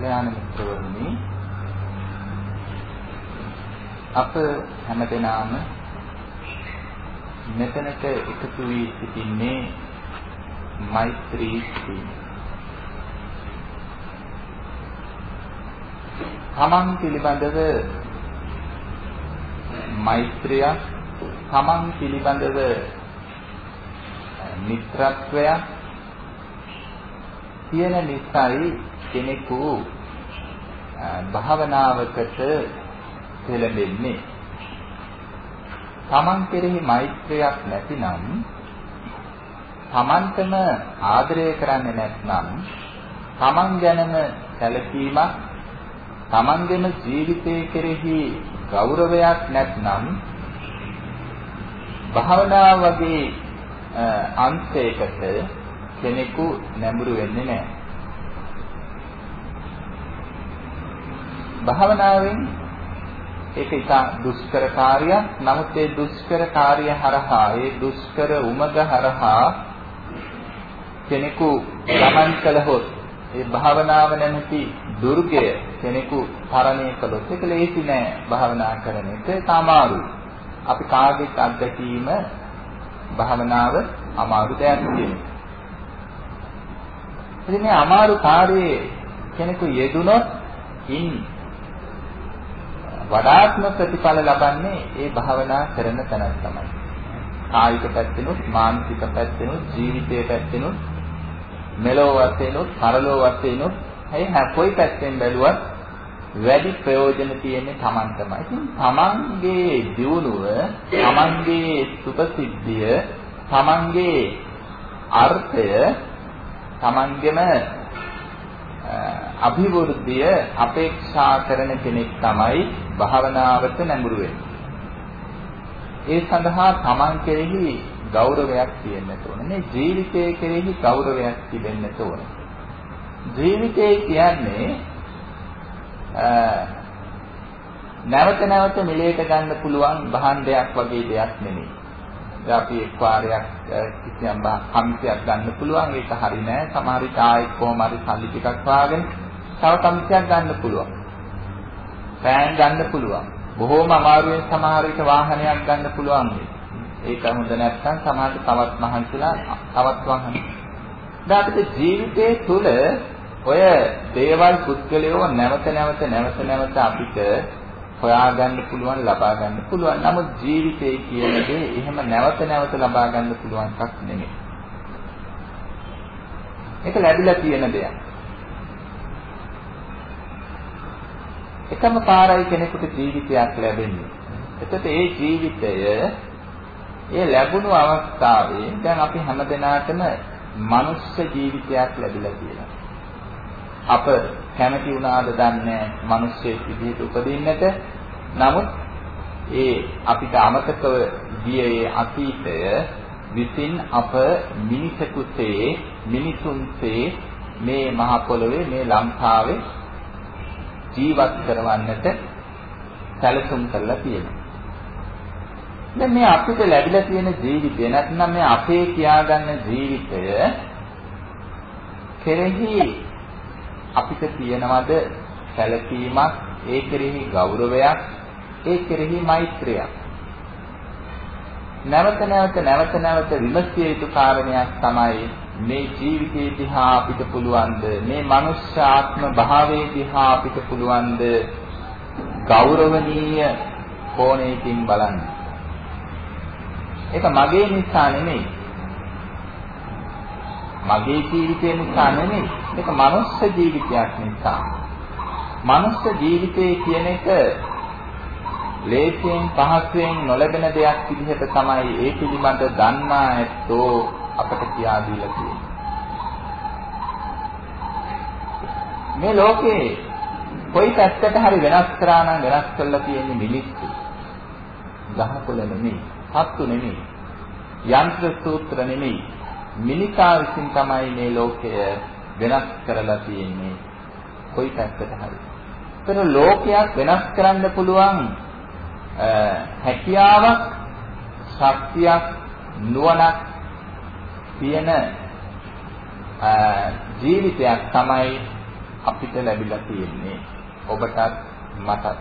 කල්යාණ මිත්‍රවරුනි අප හැමදෙනාම මෙතනට එකතු වී සිටින්නේ මෛත්‍රී සිතින්. තමන් පිළිබඳව මෛත්‍රිය තමන් පිළිබඳව මිත්‍රත්වයක් තියෙන නිසායි කෙනෙකු භාවනාවකට පෙළඹෙන්නේ. තමන් කෙරෙහි මෛත්‍රියක් නැතිනම් තමන්ටම ආදරය කරන්නේ නැත්නම් තමන් ගැනම සැලකීමක් තමන්ගේම ජීවිතය කෙරෙහි ගෞරවයක් නැත්නම් භාවනාව වගේ අංශයකට කෙනෙකු නැඹුරු වෙන්නේ නැහැ. භාවනාවෙන් ඒක ඉතා දුෂ්කර කාර්යයක්. නමුත් ඒ දුෂ්කර කාර්ය හරහා, ඒ දුෂ්කර උමග හරහා කෙනෙකු ගමන් කළහොත් ඒ භාවනාව නැමැති දුර්ගය කෙනෙකු තරණය කළොත් ඒක ලේසි නෑ භාවනා කරන එක ඒක අමාරුයි. අපි කාගෙත් අත්දැකීම භාවනාව අමාරු දෙයක් නෙවෙයි. ඉතින් මේ අමාරු කාර්යයේ කෙනෙකු යෙදුනොත් ඉන් වඩාත්ම ප්‍රතිඵල ලබන්නේ ඒ භාවනා කරන තැන තමයි. කායික පැත්තෙනුත් මානසික පැත්තෙනුත් ජීවිතයේ පැත්තෙනුත් මෙලෝ වශයෙන්ුත් පරලෝ වශයෙන්ුත් ඒ කොයි පැත්තෙන් බැලුවත් වැඩි ප්‍රයෝජන තියෙන්නේ Taman තමයි. ඉතින් Tamanගේ දියුණුව, Tamanගේ සුපසිද්ධිය, Tamanගේ අර්ථය තමන්ගෙම අභිවෘද්ධිය අපේක්ෂා කරන කෙනෙක් තමයි භාවනාවට නැඹුරු වෙන්නේ. ඒ සඳහා තමන් කෙරෙහි ගෞරවයක් තියෙන්න ඕනේ. මේ ජීවිතය කෙරෙහි ගෞරවයක් තිබෙන්න ඕනේ. ජීවිතය කියන්නේ නැවත නැවත මිලයට ගන්න පුළුවන් භාණ්ඩයක් වගේ දෙයක් නෙමෙයි. අපි එක් වාරයක් කිසියම් කම්සියක් ගන්න පුළුවන්. ඒක හරි නෑ. සමහර විට ආයෙත් කොහොම හරි සල්ලි ටිකක් වාගෙන තව කම්සියක් ගන්න පුළුවන්. පෑන් ගන්න පුළුවන්. බොහෝම අමාරුවෙන් සමහර විට වාහනයක් ගන්න පුළුවන්. ඒක හොඳ නැත්නම් සමහරට තවත් මහන්සිලා තවත් වාහන. දැන් අපිට ජීවිතයේ තුල ඔය දේවල් පුද්ගලයෝ නැවත නැවත නැවත නැවත අපිට හොයාගන්න පුළුවන් ලබා ගන්න පුළුවන්. නමුත් ජීවිතය කියන දේ එහෙම නැවත නැවත ලබා ගන්න පුළුවන් එකක් නෙමෙයි. ඒක ලැබිලා තියෙන දෙයක්. එකම පාරයි කෙනෙකුට ජීවිතයක් ලැබෙන්නේ. එතකොට ඒ ජීවිතය ඒ ලැබුණු අවස්ථාවේ දැන් අපි හැමදෙනාටම මනුෂ්‍ය ජීවිතයක් ලැබිලා තියෙනවා. අප කැමති වුණාද දන්නේ මිනිස්සෙක් විදිහට උපදින්නට. නමුත් ඒ අපිට අමතකව ගිය ඒ අතීතය විසින් අප මිනිසෙකුසේ මිනිසුන්සේ මේ මහ පොළොවේ මේ ලංකාවේ ජීවත් කරවන්නට සැලසුම් කරලා තියෙනවා. දැන් මේ අපිට ලැබිලා තියෙන ජීවිතය නැත්නම් මේ අපේ කියාගන්න ජීවිතය කෙරෙහි අපිට තියෙනවද සැලකීමක් ඒ කෙරෙහි ගෞරවයක් ඒ කෙරෙහි මෛත්‍රියක් නැවත නැවත නැවත නැවත විමසිය යුතු කාරණයක් තමයි මේ ජීවිතේ දිහා අපිට පුළුවන්ද මේ මනුෂ්‍ය ආත්ම භාවයේ දිහා අපිට පුළුවන්ද ගෞරවනීය කෝණයකින් බලන්න. ඒක මගේ නිසා නෙමෙයි. මගේ ජීවිතය නිසා නෙමෙයි. මේක මනුස්ස ජීවිතයක් නිසා. මනුස්ස ජීවිතය කියන එක ලේසියෙන් පහසුවෙන් නොලැබෙන දෙයක් විදිහට තමයි ඒ පිළිබඳ දන්නා ඇත්තෝ අපට කියා දීලා තියෙන්නේ. මේ ලෝකේ කොයි පැත්තට හරි වෙනස් කරා නම් වෙනස් කරලා තියෙන්නේ මිනිස්සු. ගහකොළ නෙමෙයි, සත්තු නෙමෙයි, යන්ත්‍ර සූත්‍ර නෙමෙයි. මිනිසා විසින් තමයි මේ ලෝකය වෙනස් කරලා තියෙන්නේ. කොයි පැත්තට හරි. ඒතර ලෝකයක් වෙනස් කරන්න පුළුවන් හැකියාවක්, ශක්තියක්, නුවණක් තියෙන ජීවිතයක් තමයි අපිට ලැබිලා තියෙන්නේ ඔබටත් මටත්.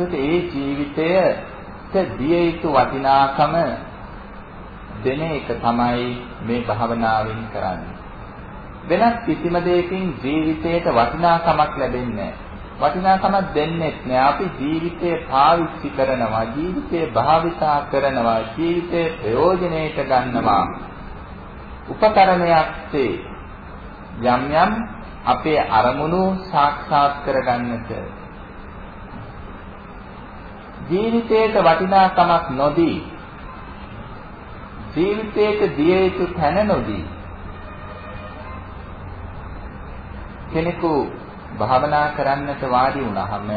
ඒ ජීවිතයට දිය යුතු වටිනාකම දෙන එක තමයි මේ භාවනාවෙන් කරන්නේ. වෙනත් කිසිම දෙයකින් ජීවිතයට වටිනාකමක් ලැබෙන්නේ වටිනාකමක් දෙන්නේ නැහැ. අපි ජීවිතය පාවිච්චි කරනවා, ජීවිතය භාවිතා කරනවා, ජීවිතේ ප්‍රයෝජනෙට ගන්නවා. උපකරණයක් යම් යම් අපේ අරමුණු සාක්ෂාත් කරගන්නට ජීවිතයට වටිනාකමක් නොදී ජීවිතයට දිය යුතු තැන නොදී කෙනෙකු භාවනා කරන්නට වාඩි වුණාම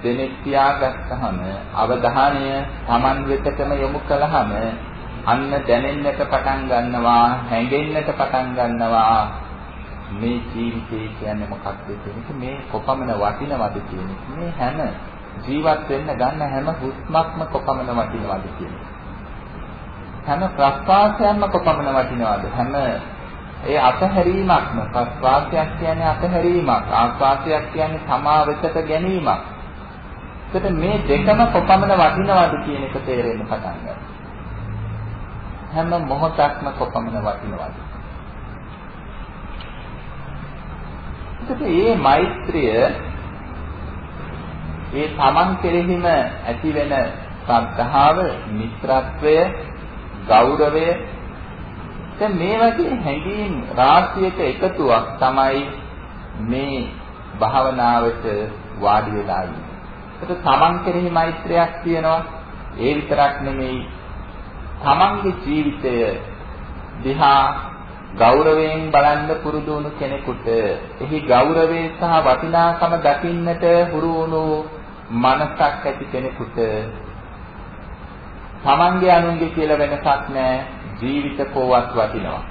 දෙනෙක් තියාගත්තහම අවධානය Taman වෙතටම යොමු කළාම අන්න දැනෙන්නට පටන් ගන්නවා හැඟෙන්නට පටන් ගන්නවා. මේ ජීවිතය කියන්නේ මොකක්ද කියන එක මේ කොපමණ වටිනවද කියන එක මේ හැම ජීවත් වෙන්න ගන්න හැම හුස්මක්ම කොපමණ වටිනවද කියන හැම ප්‍රස්වාසයක්ම කොපමණ වටිනවද? හැම ඒ අතහැරීමක්ම. ප්‍රස්වාසයක් කියන්නේ අතහැරීමක්. ආස්වාසයක් කියන්නේ තමා වෙතට ගැනීමක්. එතකොට මේ දෙකම කොපමණ වටිනවද කියන එක තේරෙන්න පටන් ගන්නවා. හැම මොහොතක්ම කොපමණ වටිනවද? එතකොට මේ මෛත්‍රිය ඒ තමන් කෙරෙහිම ඇති වෙන ශ්‍රද්ධාව, මිත්‍රත්වය, ගෞරවය දැන් මේ වගේ හැඟීම් රාශියක එකතුවක් තමයි මේ භාවනාවට වාඩි වෙලා ඉන්නේ. ඒක තමන් කෙරෙහි මෛත්‍රියක් තියෙනවා. ඒ විතරක් නෙමෙයි තමන්ගේ ජීවිතය දිහා ගෞරවයෙන් බලන්න පුරුදු වුණු කෙනෙකුට එහි ගෞරවය සහ වටිනාකම දකින්නට හුරු වුණු මනසක් ඇති කෙනෙකුට තමන්ගේ අනුන්ගේ කියලා වෙනසක් නැහැ ජීවිත කෝවත් වටිනවා.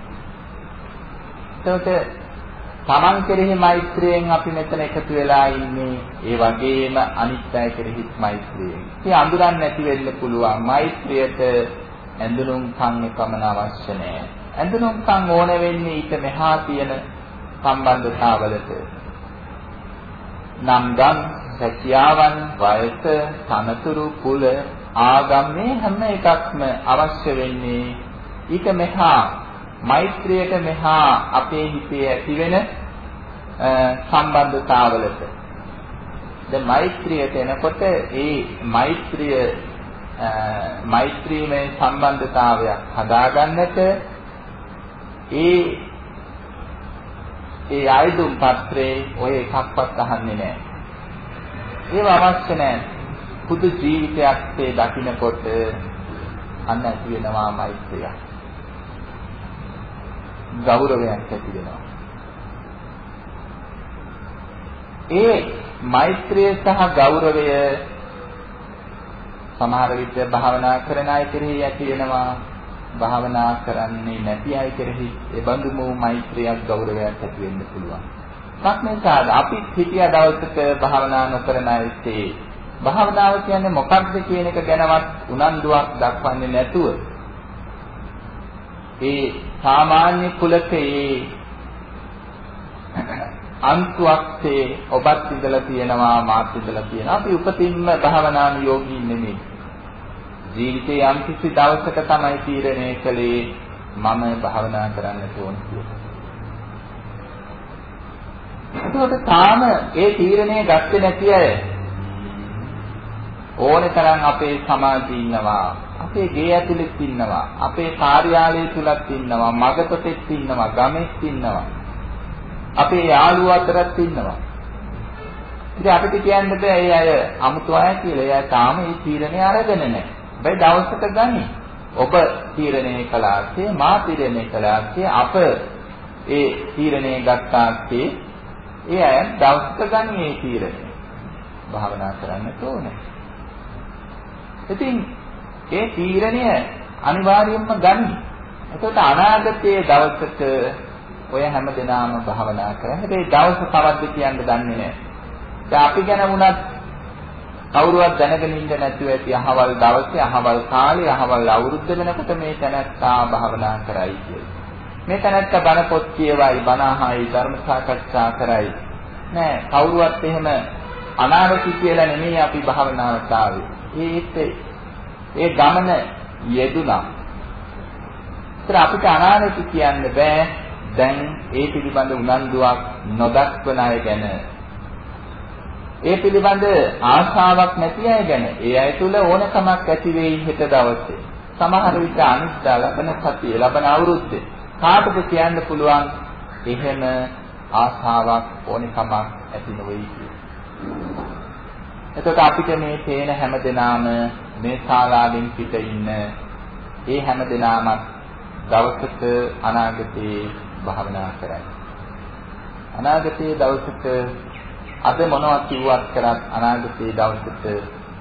එතකොට තමන් කෙරෙහි මෛත්‍රියෙන් අපි මෙතන එකතු වෙලා ඉන්නේ ඒ වගේම අනිත් අය කෙරෙහි මෛත්‍රියෙන්. ඉතින් අඳුරන්නේ නැති වෙන්න පුළුවන් මෛත්‍රියට ඇඳුනුම් කන් එකමන අවශ්‍ය නැහැ. ඇඳුනුම් කන් ඕන වෙන්නේ ඊට මෙහා තියෙන සම්බන්ධතාවලට. නම් ගම්, සැකියාවන්, වයස, තනතුරු, කුල, ආගම් මේ හැම එකක්ම අවශ්‍ය වෙන්නේ ඊට මෙහා මෛත්‍රියට මෙහා අපේ හිතේ ඇතිවෙන සම්බන්ධතාවලට දැන් මෛත්‍රියට එනකොට ඒ මෛත්‍රිය මෛත්‍රීමේ සම්බන්ධතාවයක් හදාගන්නට ඒ ඒ ආයුධ පත්‍රේ ඔය එකක්වත් අහන්නේ නැහැ. ඒව අවශ්‍ය නැහැ. පුදු ජීවිතයක් තේ දකින්නකොට අන්න ඇති වෙනවා මෛත්‍රිය. ගෞරවයක් ඇති වෙනවා. ඒ මෛත්‍රිය සහ ගෞරවය සමහර විට භාවනා කරන අය කෙරෙහි ඇති වෙනවා භාවනා කරන්නේ නැති අය කෙරෙහි ඒ බඳුම මෛත්‍රියක් ගෞරවයක් ඇති වෙන්න පුළුවන්. සක්මේසාද අපි හිතිය දවසක භාවනා නොකරන අයත් භාවනාව කියන්නේ මොකක්ද කියන එක ගැනවත් උනන්දුවක් දක්වන්නේ නැතුව ඒ සාමාන්‍ය කුලකේ අන්තුවක්සේ ඔබත් ඉඳලා තියෙනවා මාත් ඉඳලා තියෙනවා. අපි උපතින්ම භාවනානුයෝගී නෙමෙයි. ජීවිතේ යම් කිසි දවසක තමයි තීරණය කළේ මම භාවනා කරන්නට ඕන කියලා. ඒකට තාම ඒ තීරණය ගත්තේ නැති අය ඕනේ තරම් අපේ සමාජයේ ඉන්නවා අපේ ගේ ඇතුළෙත් ඉන්නවා අපේ කාර්යාලය තුලත් ඉන්නවා මගපතෙත් ඉන්නවා ගමෙත් ඉන්නවා අපේ යාළුවෝ අතරත් ඉන්නවා ඉතින් අපිට කියන්න බෑ ඒ අය අමුතු අය කියලා. එයා තාම මේ තීරණය අරගෙන නැහැ. හැබැයි දවසක ගනි. ඔබ තීරණය කළාසේ මා තීරණය කළාසේ අප ඒ තීරණය ගත්තාසේ ඒ අය දවසක ගනි මේ තීරණය. භාවනා කරන්න ඕනේ. ඉතින් ඒ තීරණය අනිවාර්යයෙන්ම ගන්න. එතකොට අනාගතයේ දවසක ඔය හැමදෙනාම භාවනා කරා. හැබැයි දවස කවද්ද කියන්න දන්නේ නැහැ. දැන් අපි ගැන වුණත් කවුරුවත් දැනගෙන ඉන්න නැතුව ඇති අහවල් දවසේ අහවල් කාලේ අහවල් අවුරුද්ද වෙනකොට මේ තැනත්තා භාවනා කරයි කියලා. මේ තැනත්ත බණ පොත් කියවයි, බණ අහයි, ධර්ම සාකච්ඡා කරයි. නෑ කවුරුවත් එහෙම අනාවසි කියලා නෙමෙයි අපි භාවනාවට ආවේ. ඒත් ඒ ගමන යෙදුනා. ඒතර අපිට අනාවසි කියන්න බෑ. දැන් ඒ පිළිබඳ උනන්දුවක් නොදක්වන අය ගැන ඒ පිළිබඳ ආශාවක් නැති අය ගැන ඒ අය තුල ඕනකමක් ඇති වෙයි හෙට දවසේ. සමහර විට අනිත්‍ය ලබන සතිය ලබන අවුරුද්දේ කාටද කියන්න පුළුවන් එහෙම ආශාවක් ඕනකමක් ඇති නොවේයි කියලා. එතකොට අපිට මේ තේන හැම දිනාම මේ ශාලාවෙන් පිට ඉන්න ඒ හැම දිනාම දවසක අනාගතේ භාවනා කරයි. අනාගතයේ දවසක අද මොනවද කිව්වත් කරත් අනාගතයේ දවසක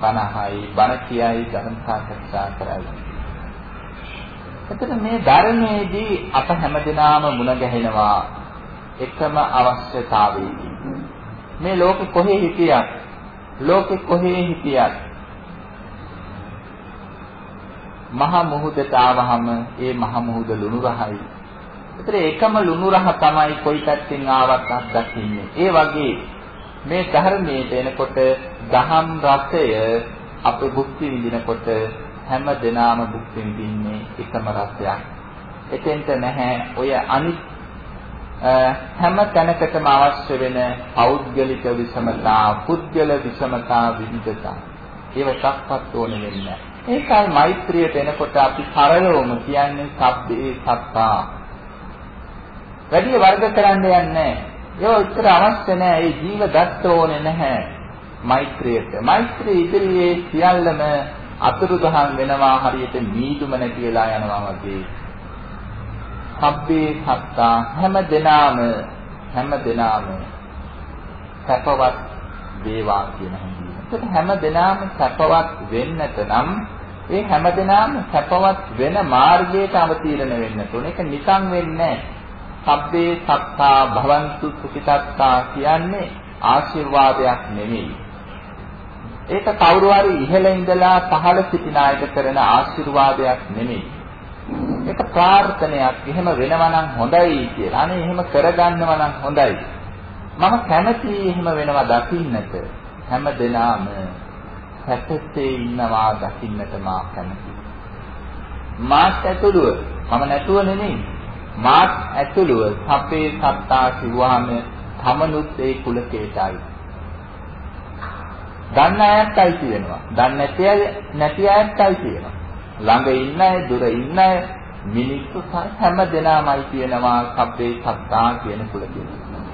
50යි බණ කියයි ධර්ම සාකච්ඡා කරයි. එතන මේ ධර්මයේදී අප හැමදෙනාම මුණ ගැහෙනවා එකම අවශ්‍යතාවයකින්. මේ ලෝකෙ කොහේ හිටියත් ලෝකෙ කොහේ හිටියත් මහ මුහුදට ආවහම ඒ මහ මුහුද ලුණු රහයි. ඒතර එකම ලුණු රහ තමයි කොයි පැත්තෙන් ආවත් අත්දකින්නේ. ඒ වගේ මේ ධර්මයට එනකොට දහම් රසය අපේ භුක්ති විඳිනකොට හැම දිනාම භුක්ති විඳින්නේ එකම රසයක්. එතෙන්ට නැහැ ඔය අනිත් හැම තැනකටම අවශ්‍ය වෙන පෞද්ගලික විෂමතා, පුද්ගල විෂමතා, විවිධතා. ඒව සක්පත් ඕනේ වෙන්නේ ඒකයි මෛත්‍රියට එනකොට අපි සරලවම කියන්නේ සබ්බේ සත්තා. වැඩි වර්ග කරන්න යන්නේ ඒව උත්තර අවශ්‍ය නැහැ. ඒ ජීව දත්ත ඕනේ නැහැ. මෛත්‍රියට. මෛත්‍රිය ඉදිරියේ සියල්ලම අතුරුදහන් වෙනවා හරියට මීදුම නැතිලා යනවා වගේ. සබ්බේ සත්තා හැම දිනාම හැම දිනාම සැපවත් වේවා කියන හැඟීම. ඒකට හැම දිනාම සැපවත් වෙන්නට නම් ඒ හැම දිනාම සැපවත් වෙන මාර්ගයට අවතීර්ණ වෙන්න ඕනේ. ඒක නිකන් වෙන්නේ සබ්බේ සත්තා භවන්තු සුඛිතත්තා කියන්නේ ආශිර්වාදයක් නෙමෙයි. ඒක කවුරු හරි ඉහළ ඉඳලා පහළ සිටින අයට කරන ආශිර්වාදයක් නෙමෙයි. ඒක ප්‍රාර්ථනයක්. එහෙම වෙනවා නම් හොඳයි කියලා. අනේ එහෙම කරගන්නවා නම් හොඳයි. මම කැමතියි එහෙම වෙනවා දකින්නට. හැම දිනාම සැපසේ ඉන්නවා දකින්නට මා කැමතියි. මාත් ඇතුළුව මම නැතුව නෙමෙයි. මාත් ඇතුළුව සපේ සත්තා කිව්වහම තමනුත් ඒ කුලකේටයි. දන්න අයත්යි කියනවා. දන්නේ නැති අය නැති අයත්යි කියනවා. ළඟ ඉන්න අය, දුර ඉන්න අය, මිනිස්සු හැම දෙනාමයි කියනවා සබ්බේ සත්තා කියන කුල කියනවා.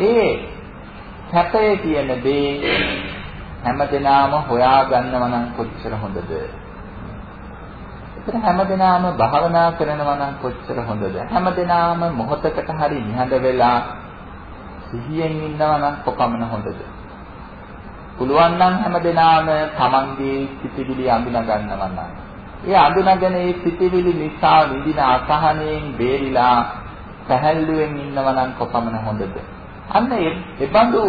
ඒ සැපය කියන දේ හැම දෙනාම හොයා ගන්නව නම් කොච්චර හොඳද? ඒතර හැම දෙනාම භාවනා කරනවා නම් කොච්චර හොඳද? හැම දෙනාම මොහොතකට හරි නිහඬ වෙලා සිහියෙන් ඉන්නවා නම් කොපමණ හොඳද? පුළුවන් නම් හැමදෙනාම තමන්ගේ සිතිවිලි අඳුන ගන්නවා නම් ඒ අඳුනගෙන ඒ සිතිවිලි නිසා විඳින අසහනයෙන් බේරිලා පැහැල්ලුවෙන් ඉන්නවා නම් කොපමණ හොඳද? අන්න ඒ බඳු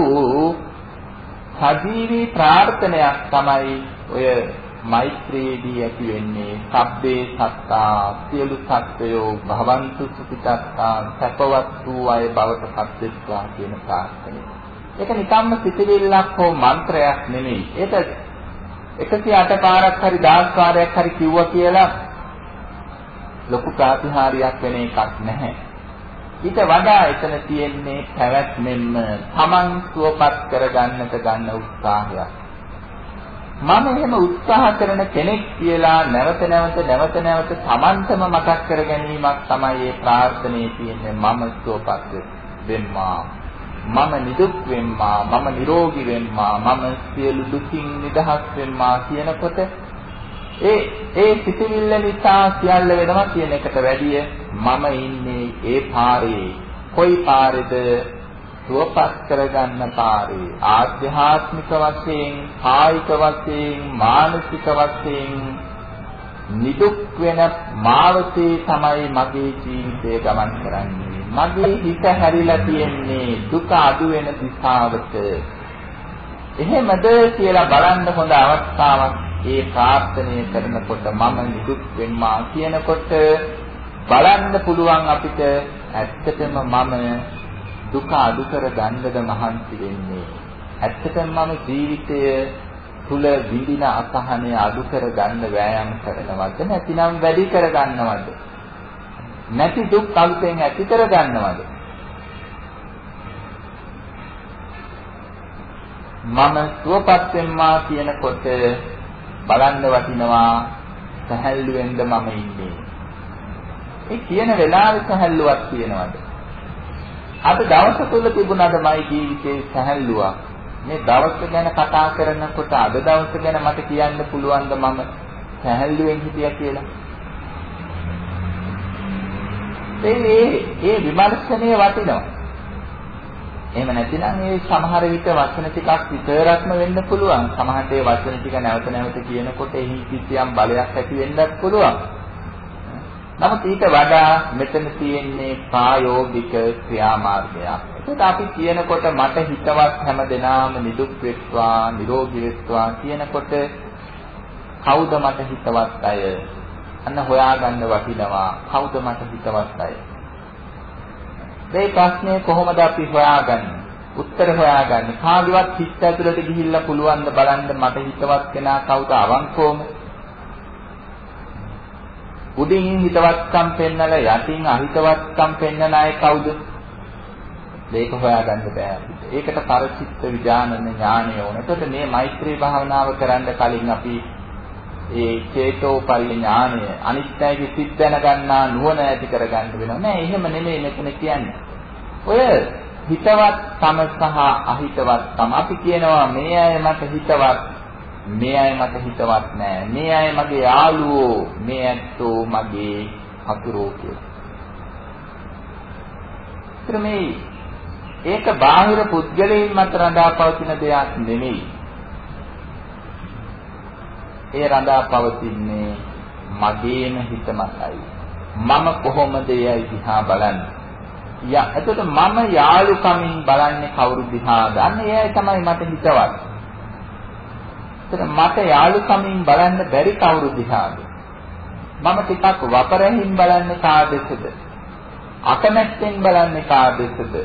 සජීවී ප්‍රාර්ථනයක් තමයි ඔය මෛත්‍රියේදී ඇති වෙන්නේ සබ්බේ සත්තා සියලු සත්වයෝ භවන්තු සුඛිතත්තා සැපවත් වූ අය බවට පත්වෙත්වා කියන ප්‍රාර්ථනය. ඒක නිකම්ම සිතිවිල්ලක් හෝ මන්ත්‍රයක් නෙමෙයි. ඒක 108 පාරක් හරි 10 පාරයක් හරි කිව්වා කියලා ලොකු ප්‍රාතිහාර්යයක් වෙන එකක් නැහැ. ඊට වඩා එතන තියෙන්නේ පැවැත්මෙන්ම Taman සුවපත් කරගන්නට ගන්න උත්සාහයක්. මම එහෙම උත්සාහ කරන කෙනෙක් කියලා නැවත නැවත නැවත නැවත Tamanටම මතක් කර ගැනීමක් තමයි මේ ප්‍රාර්ථනාවේ තියෙන්නේ. මම සුවපත් වෙම්මා මම නිදුක් වෙම්මා මම නිරෝගී වෙම්මා මම සියලු දුකින් නිදහස් වෙම්මා කියනකොට ඒ ඒ සිතිවිල්ල නිසා සියල්ල වෙනවා කියන එකට වැඩිය මම ඉන්නේ ඒ පාරේ. කොයි පාරේද? සුවපත් කරගන්න පාරේ ආධ්‍යාත්මික වශයෙන් කායික වශයෙන් මානසික වශයෙන් නිදුක් වෙන මාවතේ තමයි මගේ ජීවිතය ගමන් කරන්නේ මගේ හිත හැරිලා තියෙන්නේ දුක අඩු වෙන දිශාවට. එහෙමද කියලා බලන්න හොඳ අවස්ථාවක් ඒ ප්‍රාර්ථනය කරනකොට මම නිදුක් වෙන්මා කියනකොට බලන්න පුළුවන් අපිට ඇත්තටම මම දුක අඩු කර ගන්නද මහන්සි වෙන්නේ. ඇත්තටම මම ජීවිතය තුල විඳින අසහනය අඩු කර ගන්න වෑයම් කරනවද නැතිනම් වැඩි කර ගන්නවද? නැති දුක් අලුතෙන් ඇති කර ගන්නවද? මම සුවපත් වෙම්මා කියනකොට බලන්න වටිනවා සැහැල්ලුවෙන්ද මම ඉන්නේ. ඒ කියන වෙලාවේ සැහැල්ලුවක් තියෙනවද? අද දවස තුල තිබුණාද මගේ ජීවිතේ සැහැල්ලුවක්? මේ දවස ගැන කතා කරනකොට අද දවස ගැන මට කියන්න පුළුවන්ද මම සැහැල්ලුවෙන් හිටියා කියලා? ඒ ඒ විමර්ශනය වටිනවා. එහෙම නැතිනම් ඒ සමහර විට වචන ටිකක් විතරක්ම වෙන්න පුළුවන්. සමහරට ඒ වචන ටික නැවත නැවත කියනකොට එහි කිසියම් බලයක් ඇති වෙන්නත් පුළුවන්. නමුත් ඊට වඩා මෙතන තියෙන්නේ ප්‍රායෝගික ක්‍රියාමාර්ගයක්. ඒක අපි කියනකොට මට හිතවත් හැම දිනාම නිදුක් වෙත්වා, නිරෝගී වෙත්වා කියනකොට කවුද මට හිතවත් අය? අන්න හොයාගන්න වටිනවා. කවුද මට හිතවත් අය? මේ ප්‍රශ්නේ කොහොමද අපි හොයාගන්නේ? උත්තර හොයාගන්නේ කාගේවත් හිත ඇතුළට ගිහිල්ලා පුළුවන් ද බලන්න මට හිතවත් කෙනා කවුද අවංකවම උඩින් හිතවත්කම් පෙන්නලා යටින් අහිතවත්කම් පෙන්නන අය කවුද? මේක හොයාගන්න බෑ අපිට. ඒකට පරිචිත්ත විඥානන ඥානය ඕන. එතකොට මේ මෛත්‍රී භාවනාව කරන්න කලින් අපි ඒ චේතෝපල්ල ඥානය අනිත්‍යයේ සිත් දැනගන්නා නුවණ ඇති කරගන්න වෙනවා. නෑ එහෙම නෙමෙයි මෙතන කියන්නේ. ඔය හිතවත් තම සහ අහිතවත් තම අපි කියනවා මේ අය මට හිතවත් මේ අය මට හිතවත් නෑ මේ අය මගේ යාළුවෝ මේ ඇත්තෝ මගේ හතුරෝ කියලා. මේ ඒක බාහිර පුද්ගලයන් මත රඳා පවතින දෙයක් නෙමෙයි. ඒ රඳා පවතින්නේ මගේම හිත මතයි. මම කොහොමද එයයි දිහා බලන්නේ? යා එතකොට මම යාළුකමින් බලන්නේ කවුරු දිහාද? අන්න එයයි තමයි මට හිතවත්. එතන මට යාළුකමින් බලන්න බැරි කවුරු දිහාද? මම ටිකක් වපරහින් බලන්නේ කා දෙසද? අකමැත්තෙන් බලන්නේ කා දෙසද?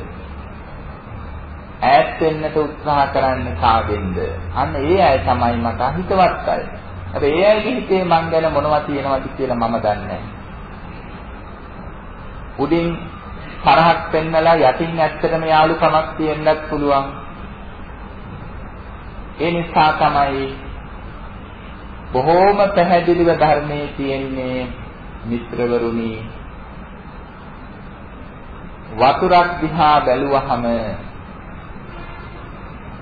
ඈත් වෙන්නට උත්සාහ කරන්නේ කාගෙන්ද? අන්න ඒ අය තමයි මට හිතවත් අය. හැබැයි ඒ අයගේ හිතේ මං ගැන මොනවද තියෙනවද කියලා මම දන්නේ උඩින් තරහක් පෙන්නලා යටින් ඇත්තටම යාළුකමක් තියෙන්නත් පුළුවන්. ඒ නිසා තමයි බොහෝම පැහැදිලිව ධර්මයේ තියෙන්නේ මිත්‍රවරුනි වතුරක් දිහා බැලුවහම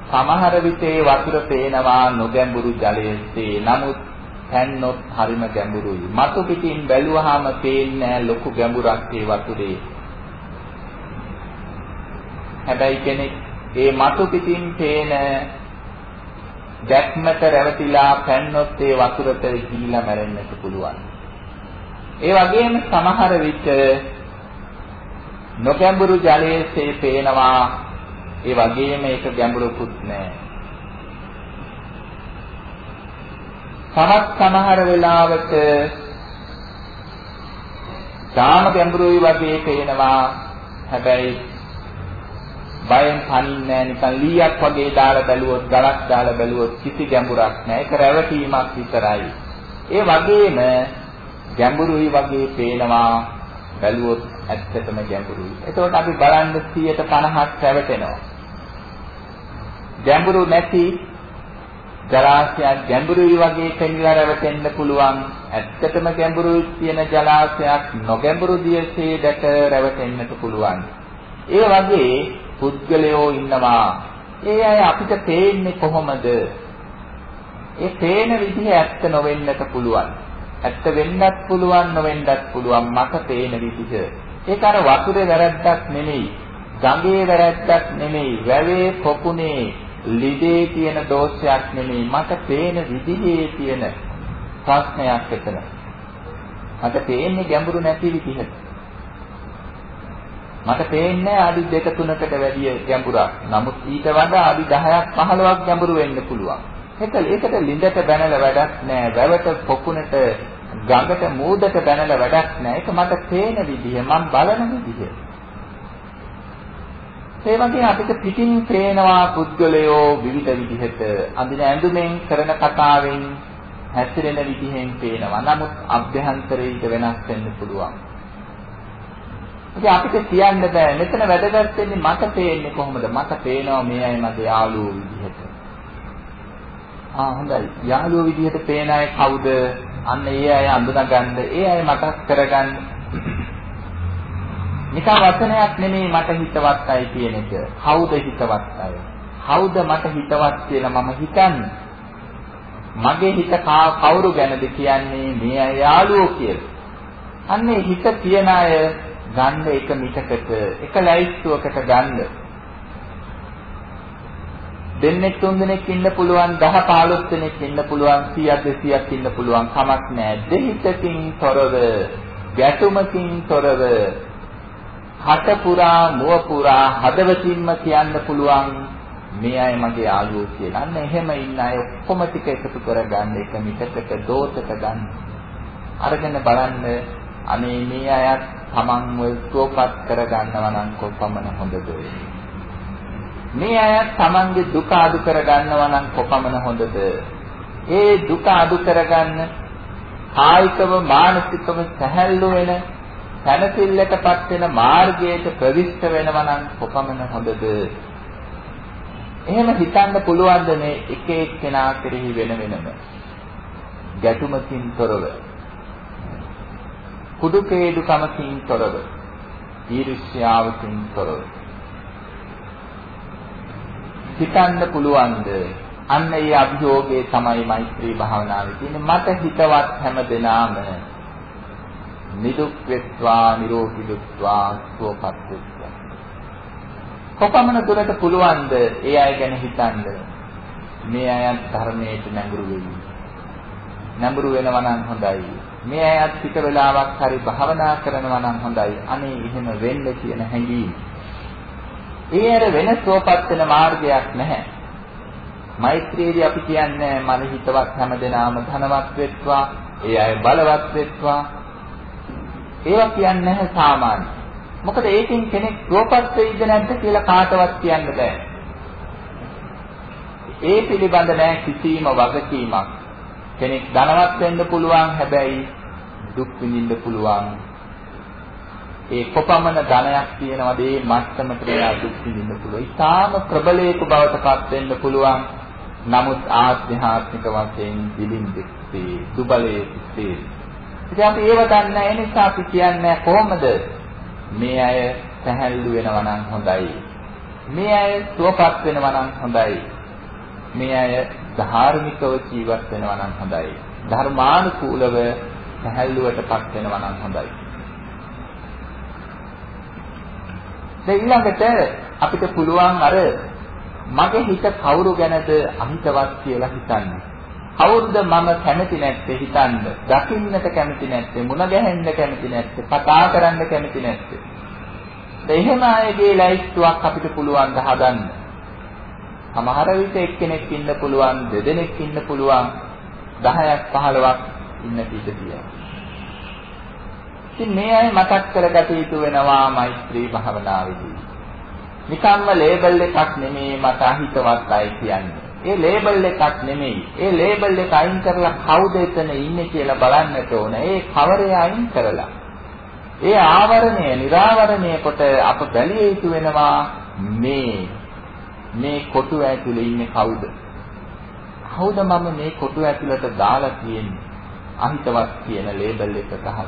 සමහර විටේ වතුර පේනවා නොගැඹුරු ජලයේසේ නමුත් පැන්නොත් හරිම ගැඹුරුයි. මතු පිටින් බැලුවහම පේන්නේ ලොකු ගැඹුරක් ඒ වතුරේ. හැබැයි කෙනෙක් ඒ මතු පිටින් පේන දැක්මට රැවටිලා පැන්නොත් ඒ වතුරට ගිහිලා මැරෙන්නත් පුළුවන්. ඒ වගේම සමහර විට නොගැඹුරු ජලයේසේ පේනවා ඒ වගේම ඒක ගැඹුරුකුත් නැහැ. සමත් සමහර වෙලාවට තාම ගැඹුරුයි වගේ පේනවා හැබැයි බයෙන් පනින්නේ නිකන් ලීයක් වගේ දාලා බැලුවොත් ගලක් දාලා බැලුවොත් කිසි ගැඹුරක් නැහැ. ඒක රැවටීමක් විතරයි. ඒ වගේම ගැඹුරුයි වගේ පේනවා බැලුවොත් ඇත්තටම ගැඹුරුයි. එතකොට අපි බලන්න 150ක් රැවටෙනවා. ගැඹුරු නැති ජලාශයක් ගැඹුරුයි වගේ පෙන්ලා රැවටෙන්න පුළුවන්. ඇත්තටම ගැඹුරුයි කියන ජලාශයක් නොගැඹුරු දියසේ දැක රැවටෙන්නට පුළුවන්. ඒ වගේ පුද්ගලයෝ ඉන්නවා. ඒ අය අපිට පේන්නේ කොහොමද? ඒ පේන විදිහ ඇත්ත නොවෙන්නට පුළුවන්. ඇත්ත වෙන්නත් පුළුවන් නොවෙන්නත් පුළුවන් මට පේන විදිහ. ඒක අර වතුරේ වැරද්දක් නෙමෙයි. ගඟේ වැරද්දක් නෙමෙයි. වැවේ පොකුණේ ලිදේ තියෙන දෝෂයක් නෙමෙයි. මට පේන විදිහේ තියෙන ප්‍රශ්නයක් එතන. මට පේන්නේ ගැඹුරු නැති විදිහට. මට පේන්නේ අඩි 2 3කට වැඩිය ගැඹුරක්. නමුත් ඊට වඩා අඩි 10ක් 15ක් ගැඹුරු වෙන්න පුළුවන්. ඒක ඒකට ලිඳට බැනලා වැඩක් නෑ. වැවට පොකුණට ගඟට මූදට බැනලා වැඩක් නෑ. ඒක මට පේන විදිහ, මම බලන විදිහ. ඒ වගේ අපිට පිටින් පේනවා පුද්ගලයෝ විවිධ විදිහට අඳින ඇඳුමෙන් කරන කතාවෙන් හැසිරෙන විදිහෙන් පේනවා. නමුත් අභ්‍යන්තරයේ වෙනස් වෙන්න පුළුවන්. ඉතින් අපිට කියන්න බෑ මෙතන වැදගත් වෙන්නේ මට පේන්නේ කොහොමද? මට පේනවා මේ අය මගේ යාළුවෝ විදිහට. ආ හොඳයි. යාළුවෝ විදිහට පේන අය කවුද? අන්න ඒ අය අඳුනගන්න, ඒ අය මතක් කරගන්න. නිකන් වචනයක් නෙමෙයි මට හිතවත් අය කියන එක. කවුද හිතවත් අය? කවුද මට හිතවත් කියලා මම හිතන්නේ? මගේ හිත කවුරු ගැනද කියන්නේ මේ අය යාළුවෝ කියලා. අන්නේ හිත තියන අය ගන්න එක මිටකට එක ලයිස්තුවකට ගන්න. දෙන්නෙක් තුන් දෙනෙක් ඉන්න පුළුවන් 10 15 දෙනෙක් ඉන්න පුළුවන් 100ක් 200ක් ඉන්න පුළුවන් කමක් නැහැ. දෙහිතකින් තොරව ගැටුමකින් තොරව හට පුරා මුව පුරා හදවතින්ම කියන්න පුළුවන් මේ අය මගේ යාළුවෝ කියලා. අන්න එහෙම ඉන්න අය ඔක්කොම ටික එකතු කරගන්න එක මිටකට දෝතක ගන්න. අරගෙන බලන්න අනේ මේ අයත් තමන්ව සුවපත් කරගන්නවා නම් කොපමණ හොඳද? මේ අයත් තමන්ගේ දුක අඩු කරගන්නවා නම් කොපමණ හොඳද? ඒ දුක අඩු කරගන්න කායිකව මානසිකව සැහැල්ලු වෙන තනසිල්ලටපත් වෙන මාර්ගයට ප්‍රවිෂ්ඨ වෙනවා නම් කොපමණ හොඳද? එහෙම හිතන්න පුළුවන්ද මේ එක එක්කෙනා කෙරෙහි වෙන වෙනම? ගැටුමකින් තොරව. කුඩු කේදුකමකින් තොරව ඊර්ෂ්‍යාවකින් තොරව. හිතන්න පුළුවන්ද? අන්න ඒ අභියෝගයේ තමයි මෛත්‍රී භාවනාවේ තියෙන්නේ මට හිතවත් හැම දෙනාම නිදුක් වෙත්වා නිරෝගී වෙත්වා සුවපත් වෙත්වා කොපමණ දුරට පුළුවන්ද ඒ අය ගැන හිතන්න? මේ අය ධර්මයට නැඹුරු වෙවි නැඹුරු වෙනවා නම් හොඳයි. මේ අයත් ටික වෙලාවක් හරි භාවනා කරනවා නම් හොඳයි. අනේ එහෙම වෙන්න කියන හැඟීම. ඒ අර වෙන සුවපත් වෙන මාර්ගයක් නැහැ. මෛත්‍රියේදී අපි කියන්නේ මන හිතවත් හැමදෙනාම ධනවත් වෙත්වා, ඒ අය බලවත් වෙත්වා. ඒවා කියන්නේ නැහැ සාමාන්‍ය. මොකද ඒකෙන් කෙනෙක් සුවපත් වෙයිද නැද්ද කියලා කාටවත් කියන්න බෑ. ඒ පිළිබඳ නැහැ කිසිම වගකීමක්. කෙනෙක් ධනවත් වෙන්න පුළුවන් හැබැයි දුක් විඳින්න පුළුවන්. ඒ කොපමණ ධනයක් තියෙනවද ඒ මට්ටමට එයා දුක් විඳින්න පුළුවන්. ඊටාම ප්‍රබලයක බවට පත් වෙන්න පුළුවන්. නමුත් ආධ්‍යාත්මික වශයෙන් දිලින්දෙත්තේ දුබලයේ සිටේ. ඉතින් අපි ඒව දන්න ඒ නිසා අපි කියන්නේ කොහොමද මේ අය සැහැල්ලු වෙනවා නම් හොඳයි. මේ අය සුවපත් වෙනවා නම් හොඳයි. මේ අය ධාර්මිකව ජීවත් වෙනවා නම් හොඳයි. ධර්මානුකූලව සැහැල්ලුවටපත් වෙනවා නම් හොඳයි. දැන් ඊළඟට අපිට පුළුවන් අර මගේ හිත කවුරු ගැනද අහිතවත් කියලා හිතන්න. කවුරුද මම කැමති නැත්තේ හිතන්න. දකින්නට කැමති නැත්තේ, මුණ ගැහෙන්න කැමති නැත්තේ, කතා කරන්න කැමති නැත්තේ. එහෙම අයගේ ලයිස්තුවක් අපිට පුළුවන් ද හදන්න. සමහර විට එක්කෙනෙක් ඉන්න පුළුවන්, දෙදෙනෙක් ඉන්න පුළුවන්, 10ක් 15ක් ඉන්න පිටතිය. ඉතින් මේ අය මතක් කරගත යුතු වෙනවා මෛත්‍රී භාවනාවේදී. නිකම්ම ලේබල් එකක් නෙමෙයි මට අහිතවත් අය කියන්නේ. ඒ ලේබල් එකක් නෙමෙයි. ඒ ලේබල් එක අයින් කරලා කවුද එතන ඉන්නේ කියලා බලන්නට ඕන. ඒ කවරේ අයින් කරලා. ඒ ආවරණය, निराවරණය කොට අප බැලිය යුතු වෙනවා මේ මේ කොටුව ඇතුලේ ඉන්නේ කවුද? කවුද මම මේ කොටුව ඇතුලට දාලා තියෙන්නේ? අහිතවත් කියන ලේබල් එක ගහලා.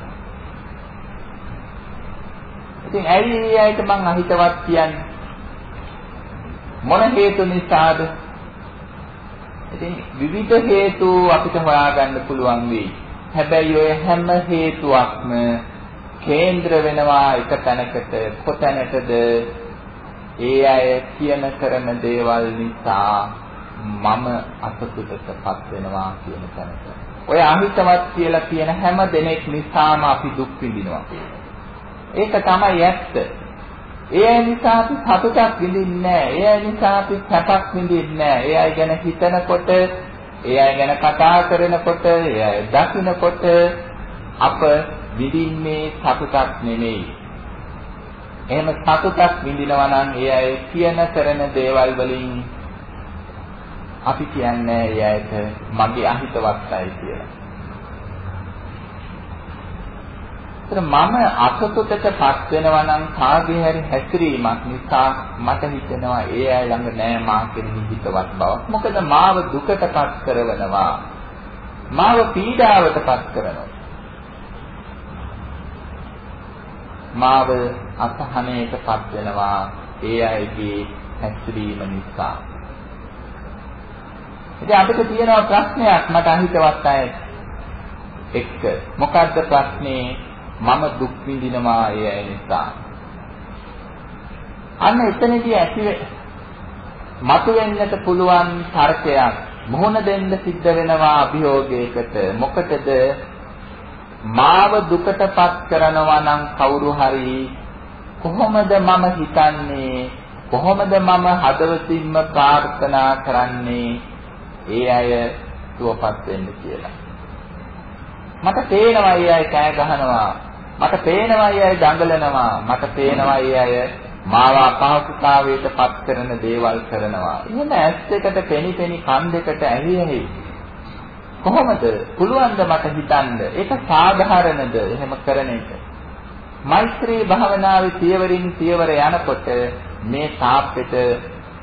ඉතින් ඇයි මේ අයට මං අහිතවත් කියන්නේ? මොන හේතු නිසාද? ඉතින් විවිධ හේතු අපිට හොයාගන්න පුළුවන් වෙයි. හැබැයි ඔය හැම හේතුවක්ම කේන්ද්‍ර වෙනවා එක තැනකට කොතැනටද ඒ අය කියන කරන දේවල් නිසා මම අසතුටටපත් වෙනවා කියන තැනට. ඔය අහිතවත් කියලා කියන හැම දෙනෙක් නිසාම අපි දුක් විඳිනවා. ඒක තමයි ඇත්ත. ඒ නිසා අපි සතුටක් විඳින්නේ නැහැ. ඒ නිසා අපි සැපක් විඳින්නේ නැහැ. ඒ අය ගැන හිතනකොට ඒ අය ගැන කතා කරනකොට, ඒ අය දකිනකොට අප විඳින්නේ සතුටක් නෙමෙයි. එහෙම සතුටක් විඳිනවා නම් ඒ අය කියන කරන දේවල් වලින් අපි කියන්නේ ඒ අයට මගේ අහිතවත් අය කියලා. ඒතර මම අසතුටටපත් වෙනවා නම් කාගේ හරි හැසිරීමක් නිසා මට හිතෙනවා ඒ අය ළඟ නෑ මා කෙරෙහි හිතවත් බවක්. මොකද මාව දුකටපත් කරවනවා. මාව පීඩාවටපත් කරනවා. මාව අසහනයටපත් වෙනවා ඒ අයගේ හැසිරීම නිසා. ඉතින් අපිට තියෙනවා ප්‍රශ්නයක් මට අහිතවත් අය එක්ක. මොකද්ද ප්‍රශ්නේ? මම දුක් විඳිනවා ඒ අය නිසා. අන්න එතනදී ඇති මතුවෙන්නට පුළුවන් තර්කයක් මොහොන දෙන්න සිද්ධ වෙනවා අභියෝගයකට. මොකටද? මාව දුකටපත් කරනවා නම් කවුරු හරි කොහොමද මම හිතන්නේ? කොහොමද මම හදවතින්ම ප්‍රාර්ථනා කරන්නේ? ඒ අය සුවපත් වෙන්න කියලා. මට පේනවා ඒ අය කෑ ගහනවා. මට පේනවා ඒ අය දඟලනවා. මට පේනවා ඒ අය මාව අපහසුතාවයට පත් කරන දේවල් කරනවා. එහෙම ඇස් දෙකට පෙනි පෙනි කන් දෙකට ඇහි ඇහි. කොහොමද? පුළුවන්ද මට හිතන්න? ඒක සාධාරණද? එහෙම කරන එක. මෛත්‍රී භාවනාවේ පියවරින් පියවර යනකොට මේ තාප්පෙට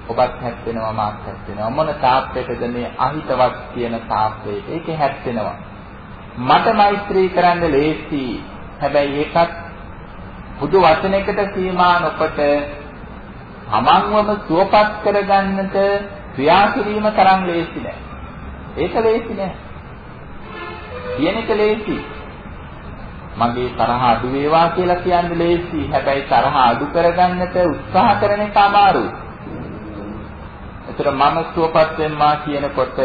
ඔබත් හැප්පෙනවා මාත් හැප්පෙනවා මොන තාප්පෙටද මේ අහිතවත් කියන තාප්පෙට ඒකේ හැප්පෙනවා මට මෛත්‍රී කරන්න ලේසි. හැබැයි ඒකත් බුදු වචනයකට සීමා නොකොට තමන්වම සුවපත් කරගන්නට ක්‍රියා කිරීම තරම් ලේසි නෑ. ඒක ලේසි නෑ. කියන එක ලේසි. මගේ තරහ අඩු වේවා කියලා කියන්න ලේසි. හැබැයි තරහ අඩු කරගන්නට උත්සාහ කරන එක අමාරුයි. ඒතර මම සුවපත් වෙන්නා කියනකොට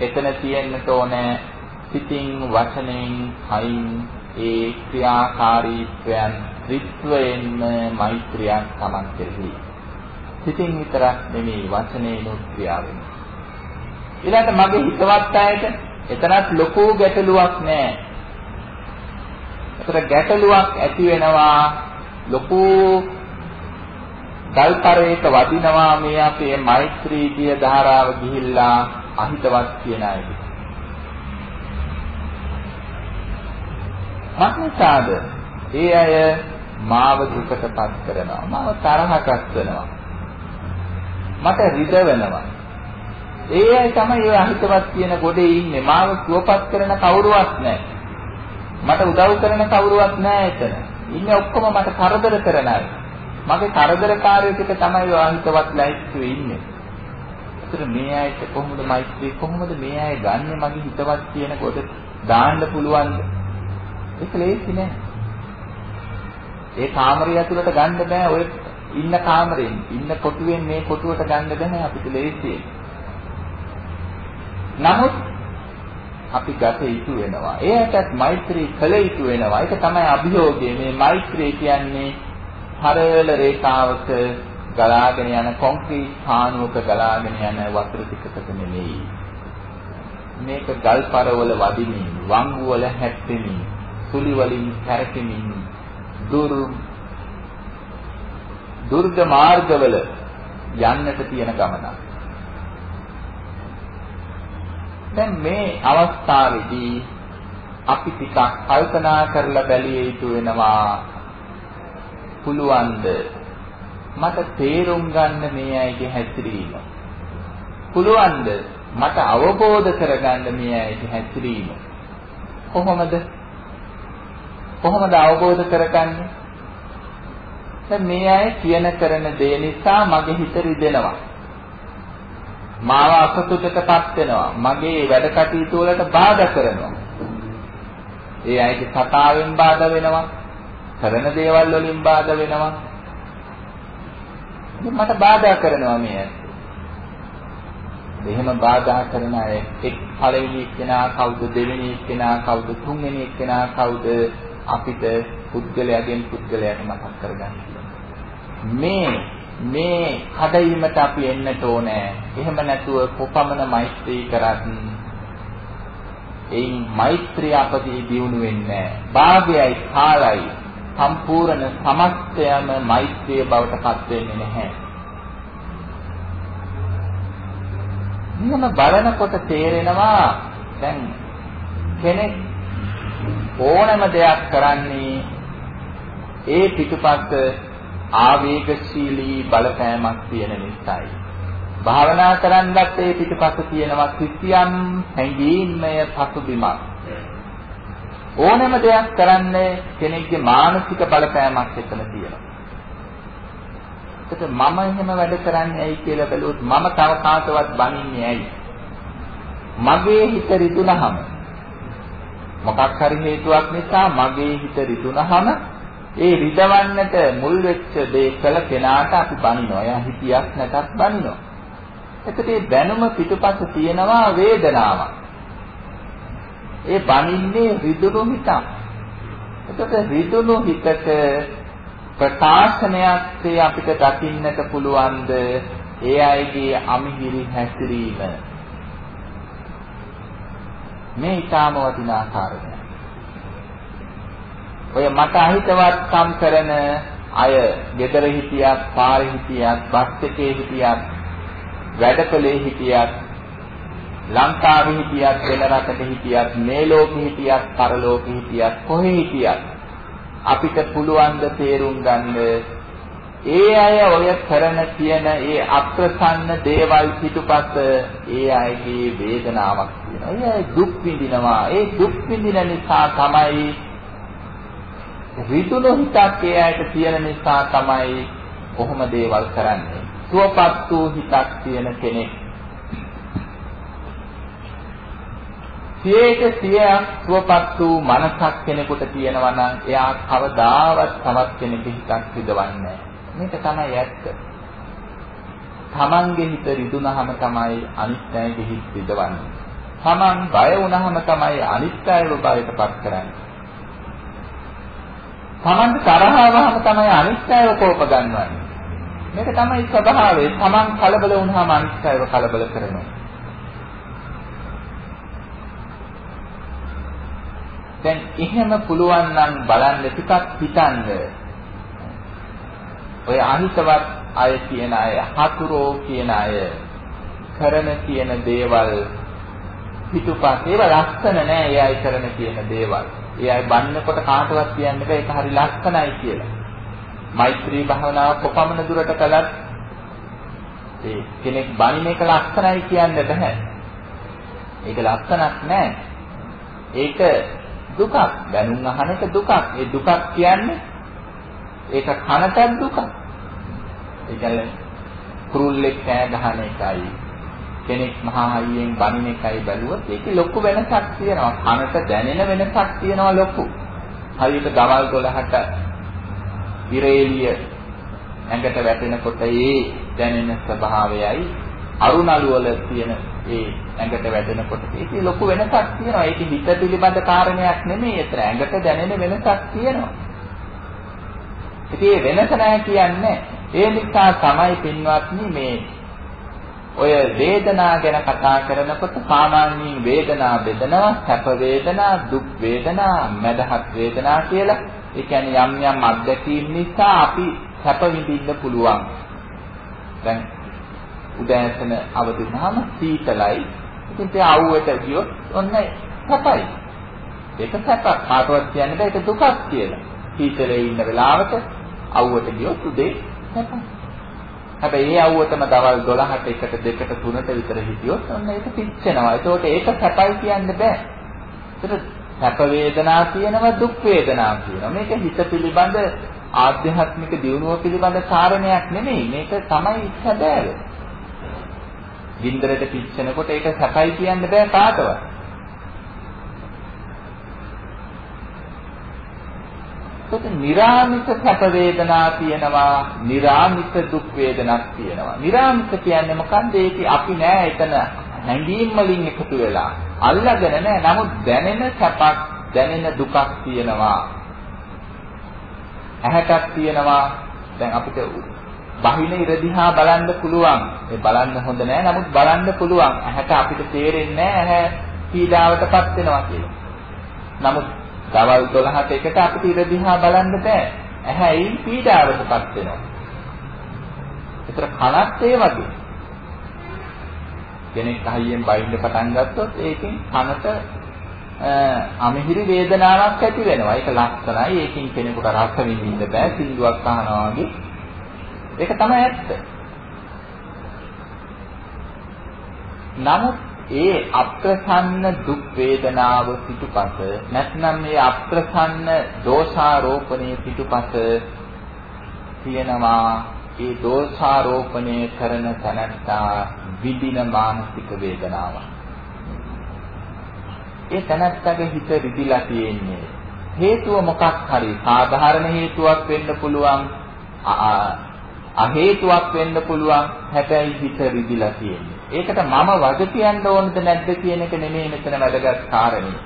එතන තියෙන්නට ඕනේ සිතින් වචනෙන් කයින් ඒ ක්‍රියාකාරීත්වයන් ත්‍රිත්වයෙන්ම මෛත්‍රියක් Taman කෙරෙහි. සිතින් විතරක් නෙමෙයි වචනේනොත් ක්‍රියාවෙන්. ඊළඟට මගේ හිතවත් අයට එතනත් ලොකු ගැටලුවක් නැහැ. ඒතර ගැටලුවක් ඇති වෙනවා ලොකු ගල්පරයක වදිනවා මේ අපේ මෛත්‍රී දිය ධාරාව ගිහිල්ලා අහිතවත් කියන අයද. මක්නිසාද ඒ අය මාව දුකටපත් කරනවා මාව තරහටත් වෙනවා මට රිදවෙනවා ඒ අය තමයි ඔය අහිතවත් කියන ගොඩේ ඉන්නේ. මාව සුවපත් කරන කවුරුවත් නැහැ. මට උදව් කරන කවුරුවත් නැහැ එතන. ඉන්නේ ඔක්කොම මට කරදර කරන අය. මගේ කරදරකාරයෝ ටික තමයි ඔය අහිතවත් ලයිස්ට්ුවේ ඉන්නේ. ඒතර මේ අයට කොහොමද මෛත්‍රී කොහොමද මේ අය ගන්නෙ මගේ හිතවත් කියන කොට දාන්න පුළුවන්ද? ඒක ලේසි නෑ. ඒ කාමරය ඇතුළට ගන්න බෑ ඔය ඉන්න කාමරෙන් ඉන්න කොටුවෙන් මේ කොටුවට ගන්න බෑ අපිට ලේසියෙන්. නමුත් අපි ගත යුතු වෙනවා. එයාටත් මෛත්‍රී කළ යුතු වෙනවා. ඒක තමයි අභියෝගය. මේ මෛත්‍රී කියන්නේ හරල රේඛාවක ගලාගෙන යන කොන්ක්‍රීට් පානුවක ගලාගෙන යන වතුර ටිකකට නෙමෙයි. මේක ගල්පරවල වදිමින්, වංගු වල හැප්පෙමින්, සුලි වලින් කැරකෙමින්, දුර් දුර්ග මාර්ගවල යන්නට තියෙන ගමනක්. දැන් මේ අවස්ථාවේදී අපි ටිකක් කල්පනා කරලා බැලිය යුතු වෙනවා. පුළුවන්ද මට තේරුම් ගන්න මේ අයගේ හැසිරීම? පුළුවන්ද මට අවබෝධ කරගන්න මේ අයගේ හැසිරීම? කොහොමද? කොහොමද අවබෝධ කරගන්නේ? දැන් මේ අය කියන කරන දේ නිසා මගේ හිත රිදෙනවා. මාව අසතුටටපත් වෙනවා. මගේ වැඩ කටයුතු වලට බාධා කරනවා. ඒ අයගේ කතාවෙන් බාධා වෙනවා. කරන දේවල් වලින් බාධා වෙනවා. මට බාධා කරනවා මේ අය. එහෙම බාධා කරන අය එක් පළවෙනි එක්කෙනා කවුද දෙවෙනි එක්කෙනා කවුද තුන්වෙනි එක්කෙනා කවුද අපිට පුද්ගලයාගෙන් පුද්ගලයාට මතක් කරගන්න. මේ මේ කඩයිමට අපි එන්නට ඕනේ. එහෙම නැතුව කොපමණ මෛත්‍රී කරත් එයින් මෛත්‍රිය අපදී දියුණු වෙන්නේ නැහැ. භාගයයි කාලයි සම්පූර්ණ සමස්තයම මෛත්‍රිය බවට පත් වෙන්නේ නැහැ. එහෙම බලනකොට තේරෙනවා දැන් කෙනෙක් ඕනම දෙයක් කරන්නේ ඒ පිටුපස ආවේගශීලී බලපෑමක් තියෙන නිසායි. භාවනා කරන්නත් ඒ පිටුපස තියෙනවා කිසියම් හැඟීම්මය පසුබිමක්. ඕනෑම දෙයක් කරන්නේ කෙනෙක්ගේ මානසික බලපෑමක් එතන තියෙනවා. එතකොට මම එහෙම වැඩ කරන්නේ ඇයි කියලා බැලුවොත් මම තව කාටවත් බනින්නේ ඇයි? මගේ හිත රිදුනහම මොකක් හරි හේතුවක් නිසා මගේ හිත රිදුනහම ඒ රිදවන්නට මුල් වෙච්ච දේ කළ කෙනාට අපි බනිනවා. එයා හිතියක් නැතත් බනිනවා. එතකොට මේ දැනුම පිටුපස තියෙනවා වේදනාවක්. ඒ බනින්නේ රිදුණු හිතක්. එතකොට රිදුණු හිතට ප්‍රකාශනයක් අපිට දකින්නට පුළුවන්ද ඒ අයගේ අමිහිරි හැසිරීම මේ ඊටාම වටිනා කාරණයක්. ඔය මට අහිතවත්කම් කරන අය ගෙදර හිටියත්, පාරේ හිටියත්, බස් එකේ හිටියත්, වැඩකලේ හිටියත්, ලංකාවේ හිටියත්, වෙන රටක හිටියත්, මේ ලෝකෙ හිටියත්, පරලෝකෙ හිටියත්, කොහේ හිටියත් අපිට පුළුවන් ද තේරුම් ගන්න ඒ අය ඔය කරන කියන ඒ අප්‍රසන්න දේවල් පිටුපස ඒ අයගේ වේදනාවක් තියෙනවා. ඒ අය දුක් විඳිනවා. ඒ දුක් විඳින නිසා තමයි ඍතුණු හිතක් ඒ අයට තියෙන නිසා තමයි කොහොම දේවල් කරන්නේ. සුවපත් වූ හිතක් තියෙන කෙනෙක් සියයට සියයක් සුවපත් වූ මනසක් කෙනෙකුට තියෙනවා නම් එයා කවදාවත් තවත් කෙනෙකුගේ හිතක් රිදවන්නේ නැහැ. මේක තමයි ඇත්ත. තමන්ගේ හිත රිදුනහම තමයි අනිත් අයගේ හිත රිදවන්නේ. තමන් බය වුණහම තමයි අනිත් අයව බයටපත් කරන්නේ. තමන්ට තරහවහම තමයි අනිත් අයව කෝප ගන්නවන්නේ. මේක තමයි ස්වභාවය. තමන් කලබල වුණාම අනිත් අයව කලබල කරනවා. දැන් එහෙම පුළුවන් නම් බලන්න ටිකක් හිතන්න. ඔය අහිතවත් අය කියන අය, හතුරෝ කියන අය කරන කියන දේවල් පිටුපස් ඒවා ලස්සන නෑ ඒ අය කරන කියන දේවල්. ඒ අය බන්නකොට කාටවත් කියන්න බෑ ඒක හරි ලස්සනයි කියලා. මෛත්‍රී භාවනාව කොපමණ දුරට කළත් ඒ කෙනෙක් බණින එක ලස්සනයි කියන්න බෑ. ඒක ලස්සනක් නෑ. ඒක දුකක්. දැනුම් අහන එක දුකක්. ඒ දුකක් කියන්නේ ඒක කනටත් දුකක්. ඒ කියන්නේ කුරුල්ලෙක් කෑ ගහන එකයි කෙනෙක් මහා හයියෙන් බනින එකයි බැලුවොත් ඒකේ ලොකු වෙනසක් තියෙනවා. කනට දැනෙන වෙනසක් තියෙනවා ලොකු. හරියට දවල් 12ට ඉරේලිය ඇඟට වැටෙනකොට ඒ දැනෙන ස්වභාවයයි අරුණළු වල තියෙන ඒ ඇඟට වැටෙනකොට ඒකේ ලොකු වෙනසක් තියෙනවා. ඒක හිත පිළිබඳ කාරණයක් නෙමෙයි. ඒතර ඇඟට දැනෙන වෙනසක් තියෙනවා. ඉතින් වෙනස නැහැ කියන්නේ ඒ නිසා තමයි පින්වත්නි මේ ඔය වේදනා ගැන කතා කරනකොට සාමාන්‍යයෙන් වේදනා බෙදනවා සැප වේදනා දුක් වේදනා මදහත් වේදනා කියලා. ඒ කියන්නේ යම් යම් අත්දැකීම් නිසා අපි සැප විඳින්න පුළුවන්. දැන් උදෑසන අවදි වුණාම සීතලයි. ඉතින් ඒ අවුවට ගියොත් ඔන්න සැපයි. ඒක සැපක්. කාටවත් කියන්න බෑ ඒක දුකක් කියලා. සීතලේ ඉන්න වෙලාවට අවුවට ගියොත් උදේ සැපයි. හැබැයි ඒ අවුවටම දවල් 12ට 1ට 2ට 3ට විතර හිටියොත් ඔන්න ඒක පිච්චෙනවා. ඒකට ඒක සැපයි කියන්න බෑ. ඒකට සැප වේදනා තියෙනවා දුක් වේදනා තියෙනවා. මේක හිත පිළිබඳ ආධ්‍යාත්මික දියුණුව පිළිබඳ කාරණයක් නෙමෙයි. මේක තමයි සැබෑව. ගින්දරට පිච්චෙනකොට ඒක සැපයි කියන්න බෑ කාටවත්. එතකොට නිරාමිත සැප වේදනා තියෙනවා, නිරාමිත දුක් වේදනාක් තියෙනවා. නිරාමිත කියන්නේ මොකන්ද? ඒක අපි නෑ එතන හැඟීම් වලින් එකතු වෙලා අල්ලගෙන නෑ. නමුත් දැනෙන සැපක්, දැනෙන දුකක් තියෙනවා. ඇහැටක් තියෙනවා. දැන් අපිට බහින ඉර දිහා බලන්න පුළුවන්. ඒ බලන්න හොඳ නෑ. නමුත් බලන්න පුළුවන්. ඇහැට අපිට තේරෙන්නේ නෑ ඇහැ පීඩාවටපත් වෙනවා කියලා. නමුත් දවල් 12ට එකට අපිට ඉර දිහා බලන්න බෑ. ඇහැයි පීඩාවටපත් වෙනවා. ඒතර කනත් ඒ වගේ. කෙනෙක් අහියෙන් බයින්න පටන් ගත්තොත් ඒකෙන් කනට අමිහිරි වේදනාවක් ඇති වෙනවා. ඒක ලක්ෂණයි. ඒකෙන් කෙනෙකුට රස විඳින්න බෑ. සින්දුවක් අහනවා වගේ. ඒක තමයි ඇත්ත. නමුත් ඒ අප්‍රසන්න දුක් වේදනාව පිටුපස නැත්නම් මේ අප්‍රසන්න දෝෂාරෝපණයේ පිටුපස තියෙනවා. ඒ දෝෂාරෝපණය කරන තැනත්තා විඳින මානසික වේදනාවක්. ඒ තැනත්තගේ හිත රිදිලා තියෙන්නේ. හේතුව මොකක් හරි සාධාරණ හේතුවක් වෙන්න පුළුවන් අ හේතුවක් වෙන්න පුළුවන්. හැබැයි හිත රිදිලා තියෙන්නේ. ඒකට මම වග කියන්න ඕනද නැද්ද කියන එක නෙමෙයි මෙතන වැදගත් කාරණේ.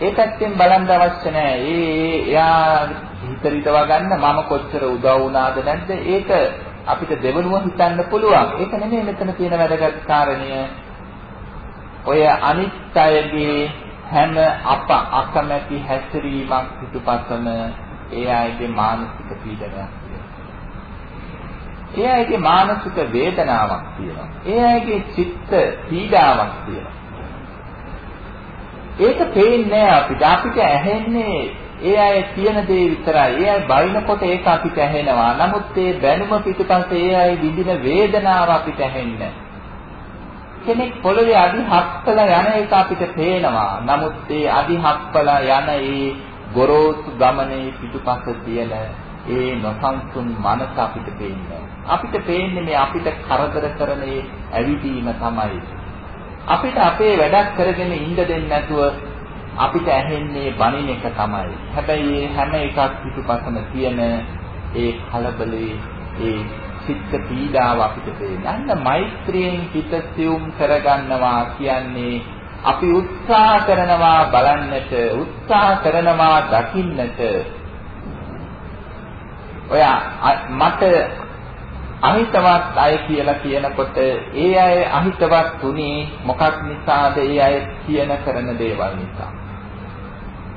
ඒ පැත්තෙන් බලන්න අවශ්‍ය නැහැ. ඒ එයා හිත රිතව ගන්න මම කොච්චර උදව් වුණාද නැද්ද ඒක අපිට දෙවනුව හිතන්න පුළුවන්. ඒක නෙමෙයි මෙතන තියෙන වැදගත් කාරණය. ඔය අනිත් අයගේ හැම අප අකමැති හැසිරීමක් පිටුපසම ඒ අයගේ මානසික පීඩනයක්. ඒ අයගේ මානසික වේදනාවක් තියෙනවා. ඒ අයගේ චිත්ත පීඩාවක් තියෙනවා. ඒක පේන්නේ අපිට. අපිට ඇහෙන්නේ ඒ අය කියන දේ විතරයි. ඒ අය බයිනකොට ඒක අපිට ඇහෙනවා. නමුත් ඒ බැනුම පිටුපස්සේ ඒ අය විඳින වේදනාව අපිට ඇහෙන්නේ කෙනෙක් පොළවේ අදි හක්කල යන එක අපිට පේනවා. නමුත් ඒ අදි හක්කල යන ඒ ගොරෝසු ගමනේ පිටුපස තියෙන ඒ නොසන්සුන් මනස අපිට පේන්නේ අපිට පේන්නේ මේ අපිට කරදර කරන ඒ ඇවිදීම තමයි. අපිට අපේ වැඩක් කරගෙන ඉන්න දෙන්නේ නැතුව අපිට ඇහෙන්නේ බණින එක තමයි. හැබැයි මේ හැම එකක් පිටුපසම තියෙන ඒ කලබලේ ඒ චිත්ත පීඩාව අපිට පේන්නේ. අන්න මෛත්‍රියෙන් හිත සියුම් කරගන්නවා කියන්නේ අපි උත්සාහ කරනවා බලන්නට, උත්සාහ කරනවා දකින්නට. ඔය මට අහිතවත් අය කියලා කියනකොට ඒ අය අහිතවත් උනේ මොකක් නිසාද ඒ අය කියන කරන දේවල් නිසා.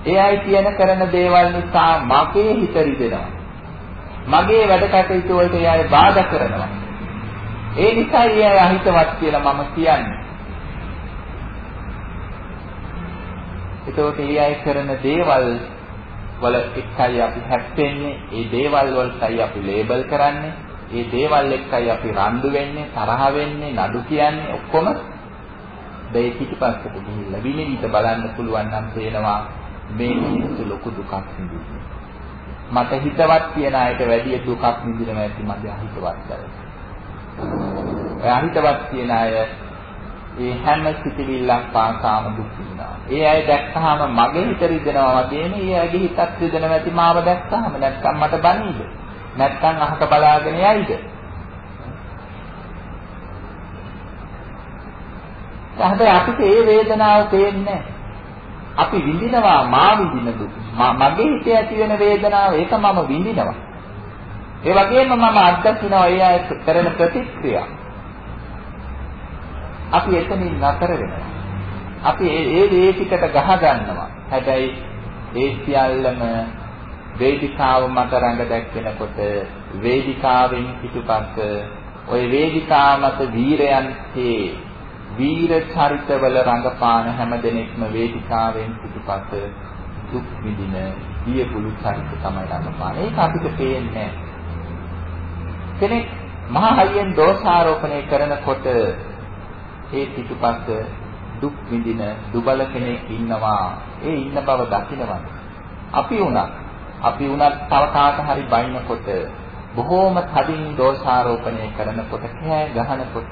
ඒ අය කියන කරන දේවල් නිසා මගේ හිත රිදෙනවා. මගේ වැඩ කටයුතු වලට ඒ අය බාධා කරනවා. ඒ නිසා ඒ අය අහිතවත් කියලා මම කියන්නේ. එතකොට ඒ අය කරන දේවල් වල එකයි අපි හැප්පෙන්නේ, ඒ දේවල් වලටයි අපි ලේබල් කරන්නේ. ඒ දේවල් එක්කයි අපි රණ්ඩු වෙන්නේ, තරහ වෙන්නේ, නඩු කියන්නේ ඔක්කොම දෙය පිටිපස්සට ගිහිල්ලා විනිවිද බලන්න පුළුවන් නම් පේනවා මේ මිනිස්සු ලොකු දුකක් විඳින්නේ. මට හිතවත් කියන අයට වැඩි දුකක් විඳිනවා ඇති මගේ අහිතවත් අය. ඒ අහිතවත් කියන අය ඒ හැම සිතිවිල්ලක් පාසාම දුක් විඳිනවා. ඒ අය දැක්කහම මගේ හිත රිදෙනවා වගේම ඒ අයගේ හිතත් රිදෙනවා ඇති මාව දැක්කහම නැත්නම් මට බනීද? නැත්නම් අහක බලාගෙන යයිද? හැබැයි අපිට ඒ වේදනාව පේන්නේ අපි විඳිනවා මා විඳින දුක. මගේ හිතේ ඇති වෙන වේදනාව ඒක මම විඳිනවා. ඒ වගේම මම අත්දකිනවා ඒ අය කරන ප්‍රතික්‍රියා. අපි එතනින් නතර වෙනවා. අපි ඒ ඒ දේ ටිකට ගහ ගන්නවා. හැබැයි ඒ සියල්ලම වේදිකාව මත රඟ දැක්වෙනකොට වේදිකාවෙන් පිටුපස්ස ওই වේදිකාව මත වීරයන්ගේ වීර චරිතවල රඟපාන හැම දෙනෙක්ම වේදිකාවෙන් පිටුපස්ස දුක් විඳින දියබුළු චරිත තමයි රඟපාන. ඒක අපිට පේන්නේ කෙනෙක් මහා හයියෙන් දෝෂාරෝපණය කරනකොට ඒ පිටුපස්ස දුක් විඳින දුබල කෙනෙක් ඉන්නවා. ඒ ඉන්න බව දකිනවා. අපි උනත් අපි උනත් තව කාට හරි බයිනකොට බොහෝම තදින් දෝෂාරෝපණය කරනකොට කෑ ගහනකොට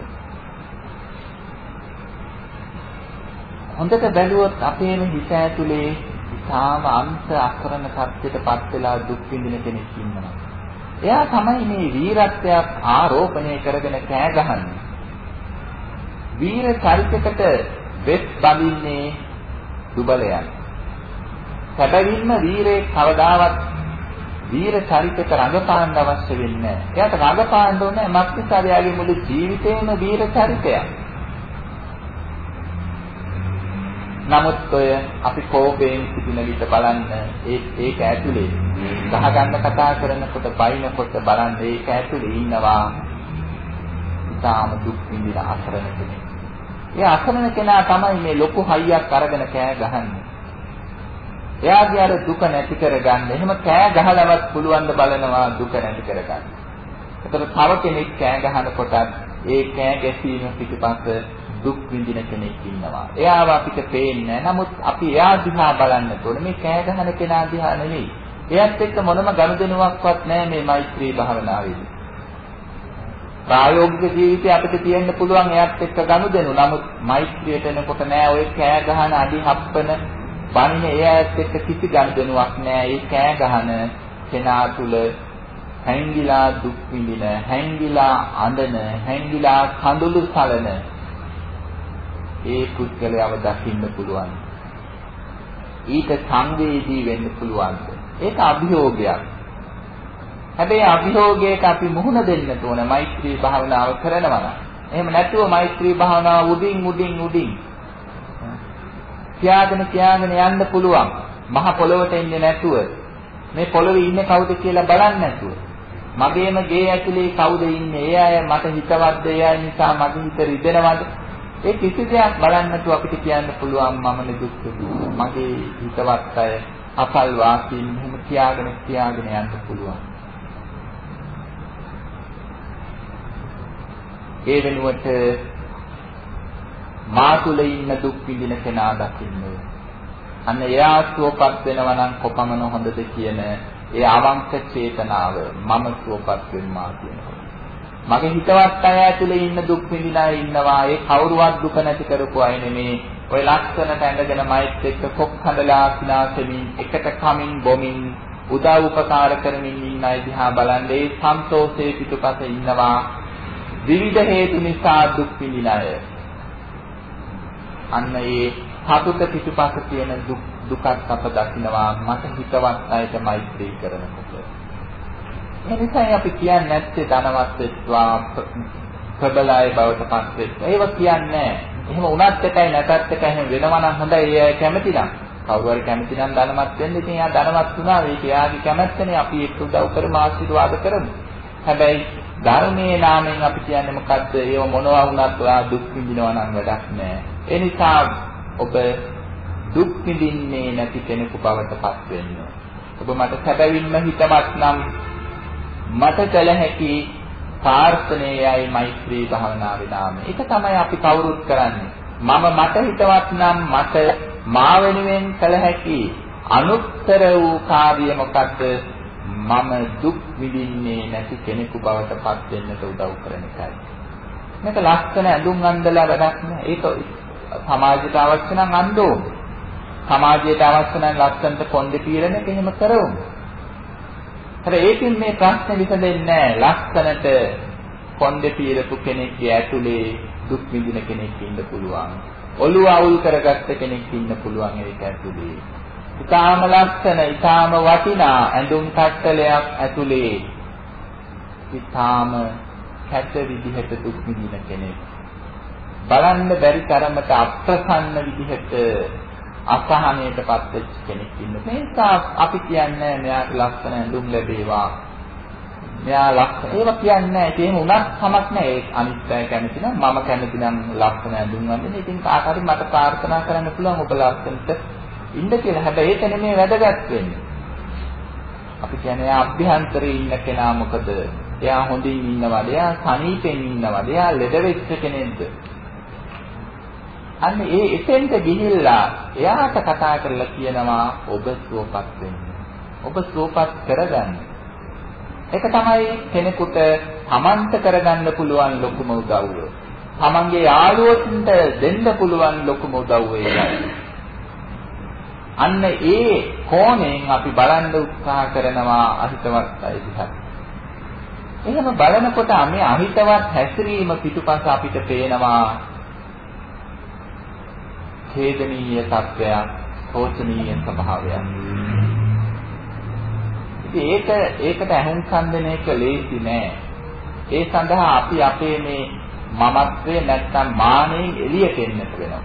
හොඳට බැලුවොත් අපේම හිත ඇතුලේ ඉතාම අන්ත අකරණ කර්තයටපත් වෙලා දුක් විඳින කෙනෙක් ඉන්නවා. එයා තමයි මේ වීරත්වයක් ආරෝපණය කරගෙන කෑ ගහන්නේ. වීර චරිතයකට වෙස් බඳින්නේ දුබලයන්. සැබවින්ම වීරේ කවදාවත් වීර චරිතයක රඟපාන්න අවශ්‍ය වෙන්නේ නැහැ. එයාට රඟපාන්න ඕනේ මක්නිසාද යාගේ මුළු ජීවිතේම වීර චරිතයක්. නමුත් ඔය අපි කෝපයෙන් සිටින විට බලන්න ඒ ඒක ඇතුලේ ගහ ගන්න කතා කරනකොට බයිනකොට බලන්න ඒක ඇතුලේ ඉන්නවා ඉතාම දුක් විඳින අසරණ කෙනෙක්. ඒ අසරණ කෙනා තමයි මේ ලොකු හයියක් අරගෙන කෑ ගහන්නේ. එයාගේ අර දුක නැති කරගන්න. එහෙම කෑ ගහලවත් පුළුවන් ද බලනවා දුක නැති කරගන්න. එතකොට තව කෙනෙක් කෑ ගහනකොටත් ඒ කෑ ගැසීම පිටපස්ස දුක් විඳින කෙනෙක් ඉන්නවා. එයාව අපිට පේන්නේ නමුත් අපි එයා දිහා බලන්න ඕනේ. මේ කෑ ගහන කෙනා දිහා නෙවෙයි. එයත් එක්ක මොනම ගනුදෙනුවක්වත් නැහැ මේ මෛත්‍රී භාවනාවේදී. ප්‍රායෝගික ජීවිතේ අපිට තියෙන්න පුළුවන් එයත් එක්ක ගනුදෙනු. නමුත් මෛත්‍රියට එනකොට නෑ ඔය කෑ ගහන අඩි හප්පන බන්නේ එයාත් එක්ක කිසි ගනුදෙනුවක් නෑ. ඒ කෑ ගහන කෙනා තුල හැංගිලා දුක් විඳින, හැංගිලා අඬන, හැංගිලා කඳුළු සලන ඒ පුද්ගලයාව දකින්න පුළුවන්. ඊට සංවේදී වෙන්න පුළුවන්. ඒක අභියෝගයක්. හැබැයි අභියෝගයට අපි මුහුණ දෙන්න ඕන මෛත්‍රී භාවනාව කරනවා නම්. එහෙම නැතුව මෛත්‍රී භාවනාව උඩින් උඩින් උඩින් තියාගෙන තියාගෙන යන්න පුළුවන්. මහ පොළොවට එන්නේ නැතුව මේ පොළොවේ ඉන්නේ කවුද කියලා බලන්නේ නැතුව මගේම ගේ ඇතුලේ කවුද ඉන්නේ? ඒ අය මට හිතවත්ද? ඒ අය නිසා මගේ හිත රිදෙනවද? ඒ කිසි දෙයක් බලන්නේ නැතුව අපිට කියන්න පුළුවන් මම නිදුක් මගේ හිතවත් අය අපල් වාසීන් එහෙම තියාගෙන තියාගෙන යන්න පුළුවන්. ඒ වෙනුවට මා තුල ඉන්න දුක් විඳින කෙනා දකින්න අන්න එයා සුවපත් වෙනවා නම් කොපමණ හොඳද කියන ඒ අවංක චේතනාව මම සුවපත් වෙන්නා කියනවා. මගේ හිතවත් අය ඇතුලේ ඉන්න දුක් විඳින අය ඉන්නවා. ඒ කවුරුවත් දුක නැති කරපු අය නෙමේ. ඔය ලක්ෂණට ඇඳගෙන මයිත් එක්ක කොක් හඳලා කිනාසෙමින් එකට කමින් බොමින් උදව් උපකාර කරමින් ඉන්න අය දිහා බලන්නේ සන්තෝෂයේ පිටුපස ඉන්නවා. විවිධ හේතු නිසා දුක් විඳින අය. අන්න ඒ සතුට පිටුපස තියෙන දුක් දුකක් අප දකිනවා මට හිතවත් අයට මෛත්‍රී කරනකොට. ඒ නිසායි අපි කියන්නේ නැත්තේ ධනවත් වෙත්වා ප්‍රබලයි බවට පත් වෙත්වා. ඒව කියන්නේ එහෙම උනත් එකයි නැතත් එකයි එහෙම වෙනවා නම් හොඳයි ඒ අය කැමති නම්. කවුරු හරි කැමති නම් ධනවත් වෙන්න ඉතින් එයා ධනවත් වුණා ඒක එයාගේ කැමැත්තනේ අපි ඒක උදව් කරමු ආශිර්වාද කරමු. හැබැයි ධර්මයේ නාමයෙන් අපි කියන්නේ මොකද්ද? ඒව මොනවා වුණත් ඔයා දුක් විඳිනවා නම් වැඩක් නැහැ. ඒ නිසා ඔබ දුක් විඳින්නේ නැති කෙනෙකු බවට පත් වෙන්න. ඔබ මට සැබවින්ම හිතවත් නම් මට කළ හැකි ප්‍රාර්ථනයයි මෛත්‍රී භාවනාවේ නාමය. ඒක තමයි අපි කවුරුත් කරන්නේ. මම මට හිතවත් නම් මට මා වෙනුවෙන් කළ හැකි අනුත්තර වූ කාර්ය මොකද්ද? මම දුක් විඳින්නේ නැති කෙනෙකු බවට පත් වෙන්නට උදව් කරන එකයි. මේක ලස්සන ඇඳුම් අඳලා වැඩක් නෑ. ඒක සමාජයට අවශ්‍ය නම් අඳ ඕනේ. සමාජයට අවශ්‍ය නම් ලස්සනට කොන්දේ පීරන එක එහෙම කරවමු. හරි ඒකෙන් මේ ප්‍රශ්නේ විසඳෙන්නේ නැහැ. ලස්සනට කොන්දේ පීරපු කෙනෙක්ගේ ඇතුලේ දුක් විඳින කෙනෙක් ඉන්න පුළුවන්. ඔළුව අවුල් කරගත්ත කෙනෙක් ඉන්න පුළුවන් ඒක ඇතුලේ. ඊටාම ලස්සන, ඊටාම වටිනා ඇඳුම් කට්ටලයක් ඇතුලේ ඊටාම කැත විදිහට දුක් විඳින කෙනෙක්. බලන්න බැරි තරමට අප්‍රසන්න විදිහට අසහනයටපත් වෙච්ච කෙනෙක් ඉන්න. මේ නිසා අපි කියන්නේ මෙයාට ලස්සන ඇඳුම් ලැබේවා. මෙයා ලස්සන ඒවා කියන්නේ නැහැ. ඒකේම උනත් කමක් නැහැ. ඒ අනිත් අය කැමති නම් මම කැමති නම් ලස්සන ඇඳුම් වන්දන. ඉතින් කාට හරි මට ප්‍රාර්ථනා කරන්න පුළුවන් ඔබ ලස්සනට ඉන්න කියලා. හැබැයි ඒක නෙමෙයි වැදගත් වෙන්නේ. අපි කියන්නේ එයා අභ්‍යන්තරේ ඉන්න කෙනා මොකද? එයා හොඳින් ඉන්නවද? එයා සනීපෙන් ඉන්නවද? එයා ලෙඩ වෙච්ච කෙනෙක්ද? අන්න ඒ එතෙන්ට ගිහිල්ලා එයාට කතා කරලා කියනවා ඔබ සුවපත් වෙන්න. ඔබ සුවපත් කරගන්න. ඒක තමයි කෙනෙකුට තමන්ට කරගන්න පුළුවන් ලොකුම උදව්ව. තමන්ගේ යාළුවන්ට දෙන්න පුළුවන් ලොකුම උදව්ව අන්න ඒ කෝණයෙන් අපි බලන්න උත්සාහ කරනවා අහිතවත් අය දිහා. එහෙම බලනකොට මේ අහිතවත් හැසිරීම පිටුපස අපිට පේනවා ඡේදනීය තත්වයක්, සෝචනීය ස්වභාවයක්. ඉතින් ඒක ඒකට අහුම්කම් දෙන එක ලේසි නෑ. ඒ සඳහා අපි අපේ මේ මමත්වයේ නැත්තම් මානෙන් එළියට එන්නට වෙනවා.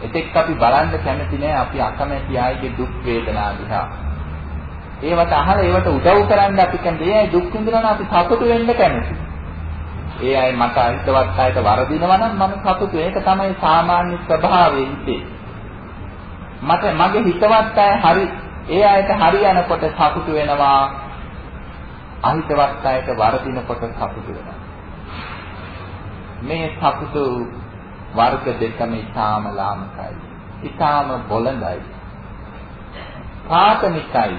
එතෙක් අපි බලන්න කැමති නෑ අපි අකමැති අයගේ දුක් වේදනා දිහා. ඒවට අහලා ඒවට උදව් කරන්න අපි කැමති. ඒ අය දුක් විඳිනවා නම් අපි සතුටු වෙන්න කැමති. ඒ අය මට අහිතවත් අයට වරදිනවා නම් මම සතුටු. ඒක තමයි සාමාන්‍ය ස්වභාවය හිතේ. මට මගේ හිතවත් අය හරි ඒ අයට හරි යනකොට සතුටු වෙනවා. අහිතවත් අයට වරදිනකොට සතුටු වෙනවා. මේ සතුටු වර්ග දෙකම ඊටාම ලාමකයි. ඊටාම බොළඳයි. පාතනිකයි.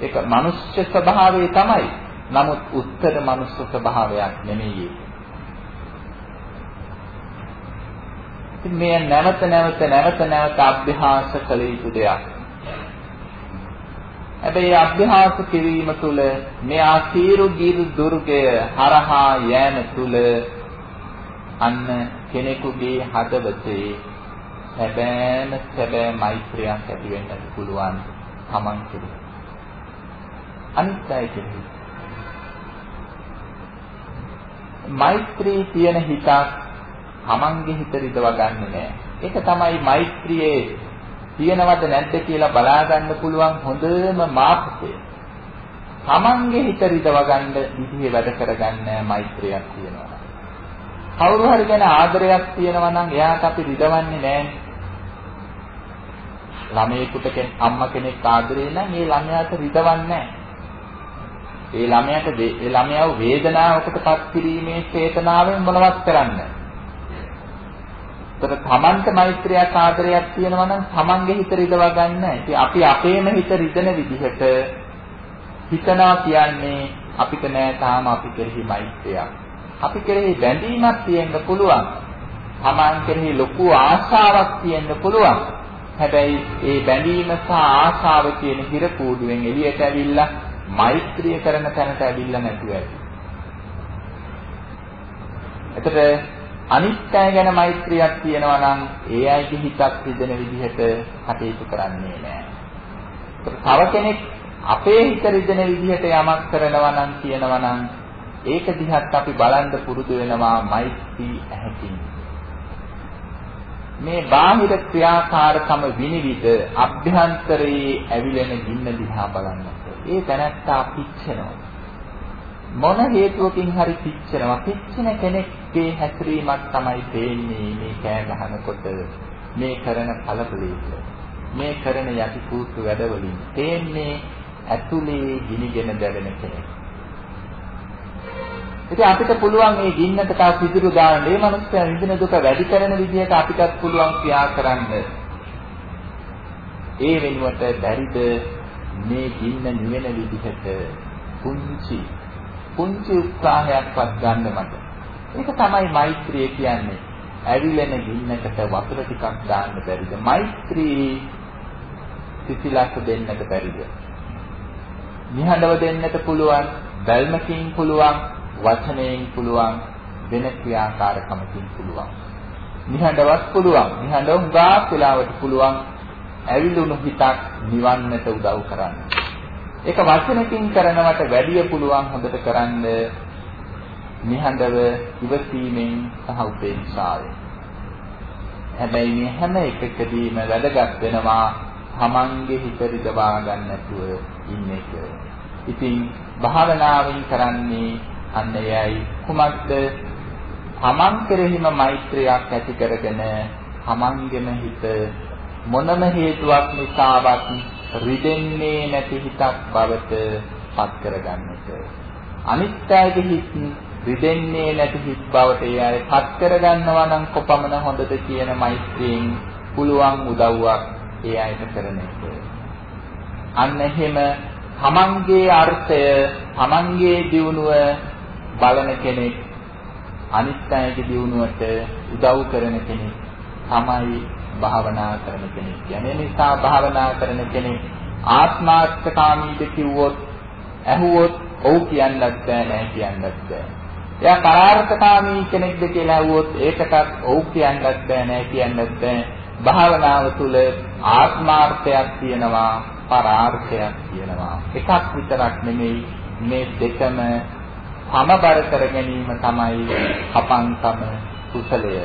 ඒක මනුෂ්‍ය ස්වභාවය තමයි. නමුත් උත්තර මනුෂ්‍ය ස්වභාවයක් නෙමෙයි ඉතින් මේ නැවත නැවත නැවත නැවත අභ්‍යාස කළ යුතු දෙයක්. හැබැයි අභ්‍යාස කිරීම තුළ මේ ආසීරු දුර්ගය හරහා යෑම තුළ අන්න කෙනෙකුගේ හදවතේ සැබෑම සැබෑ මෛත්‍රියක් ඇති වෙන්නත් පුළුවන් Taman කෙරෙහි. අනිත් අය කෙරෙහි. මෛත්‍රී කියන හිතක් Tamanගේ හිත රිදව ගන්නෙ නෑ. ඒක තමයි මෛත්‍රියේ තියෙනවද නැද්ද කියලා බලා ගන්න පුළුවන් හොඳම මාපකය. Tamanගේ හිත රිදව ගන්න විදිහේ වැඩ කරගන්න මෛත්‍රියක් තියෙනවා. කවුරු හරි ගැන ආදරයක් තියෙනවා නම් එයාට අපි රිදවන්නේ නැහැ. ළමයෙකුට අම්මා කෙනෙක් ආදරේ නම් ඒ ළමයාට රිදවන්නේ නැහැ. ඒ ළමයාට ඒ ළමයාව වේදනාවකටපත් කිරීමේ චේතනාවෙන් මොනවත් කරන්නේ නැහැ. තමන්ට මෛත්‍රියක් ආදරයක් තියෙනවා නම් තමන්ගේ හිත රිදව ගන්න. ඉතින් අපි අපේම හිත රිදෙන විදිහට හිතනවා කියන්නේ අපිට නෑ තාම අපි කෙරෙහි මෛත්‍රියක්. අපි කෙරෙහි බැඳීමක් තියෙන්න පුළුවන්. Taman කෙරෙහි ලොකු ආශාවක් තියෙන්න පුළුවන්. හැබැයි ඒ බැඳීම සහ ආශාව කියන හිර කූඩුවෙන් එළියට ඇවිල්ලා මෛත්‍රිය කරන තැනට ඇවිල්ලා නැතුව ඇති. එතකොට අනිත්‍යය ගැන මෛත්‍රියක් තියෙනවා නම් ඒ අයගේ හිතක් රිදෙන විදිහට කටයුතු කරන්නේ නැහැ. තව කෙනෙක් අපේ හිත රිදෙන විදිහට යමක් කරනවා නම් කියනවා නම් ඒක දිහත් අපි බලන්න පුරුදු වෙනවා මෛත්‍රී ඇහැකින්. මේ බාහිර ක්‍රියාකාරකම විනිවිද අභ්‍යන්තරයේ ඇවිලෙන ගින්න දිහා බලන්නට. ඒ තැනත්තා පිච්චෙනවා. මොන හේතුවකින් හරි පිච්චෙනවා. පිච්චෙන කෙනෙක්ගේ හැසිරීමක් තමයි පේන්නේ මේ කෑ ගහනකොට මේ කරන කලබලයක. මේ කරන යටිකූතු වැඩවලින් තේන්නේ ඇතුලේ ගිනිගෙන දැවෙන කෙනෙක්. ඉතින් අපිට පුළුවන් මේ ගින්නට තව පිදුරු දාන්න. මේ මනුස්සයා විඳින දුක වැඩි කරන විදිහට අපිටත් පුළුවන් ක්‍රියා කරන්න. ඒ වෙනුවට බැරිද මේ ගින්න නිවෙන විදිහට පුංචි පුංචි උත්සාහයක්වත් ගන්න මට. ඒක තමයි මෛත්‍රිය කියන්නේ. ඇවිලෙන ගින්නකට වතුර ටිකක් දාන්න බැරිද? මෛත්‍රී සිසිලස දෙන්නට බැරිද? නිහඬව දෙන්නට පුළුවන්, බැල්මකින් පුළුවන්, වචනයෙන් පුළුවන් වෙන ක්‍රියාකාරකමකින් පුළුවන්. නිහඬවත් පුළුවන්. නිහඬව හුඟක් වෙලාවට පුළුවන් ඇවිලුණු හිතක් නිවන්නට උදව් කරන්න. ඒක වචනකින් කරනවට වැඩිය පුළුවන් හොඳට කරන්න නිහඬව ඉවසීමෙන් සහ උපේක්ෂාවෙන්. හැබැයි මේ හැම එකකදීම වැදගත් වෙනවා තමන්ගේ හිත රිදවා ගන්න නැතුව ඉන්න එක. ඉතින් භාවනාවෙන් කරන්නේ අන්න එයයි කුමක්ද? තමන් කෙරෙහිම මෛත්‍රියක් ඇති කරගෙන තමන්ගෙම හිත මොනම හේතුවක් නිසාවත් රිදෙන්නේ නැති හිතක් බවට පත් කරගන්නට. අනිත්‍යයේ හිත් රිදෙන්නේ නැති හිත් බවට ඒ අය පත් කරගන්නවා නම් කොපමණ හොඳද කියන මෛත්‍රියෙන් පුළුවන් උදව්වක් ඒ අයට කරන එක. අන්න එහෙම තමන්ගේ අර්ථය තමන්ගේ දියුණුව බලන කෙනෙක් අනිත් අයගේ දියුණුවට උදව් කරන කෙනෙක් තමයි භාවනා කරන කෙනෙක්. කියන්නේ නිසා භාවනා කරන කෙනෙක් ආත්මාර්ථකාමීද කිව්වොත් ඇහුවොත් ඔව් කියන්නත් බෑ නෑ කියන්නත් බෑ. එයා පරාර්ථකාමී කෙනෙක්ද කියලා ඇහුවොත් ඒකටත් ඔව් කියන්නත් බෑ නෑ කියන්නත් බෑ. භාවනාව තුළ ආත්මාර්ථයක් තියෙනවා පරාර්ථයක් තියෙනවා. එකක් විතරක් නෙමෙයි මේ දෙකම සමබර කර ගැනීම තමයි අපංකම කුසලය.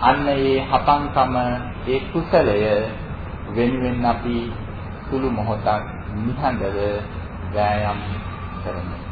අන්න ඒ හපංකම ඒ කුසලය වෙනුවෙන් අපි සුළු මොහොතක් නිහඬව වෑයම් කරමු.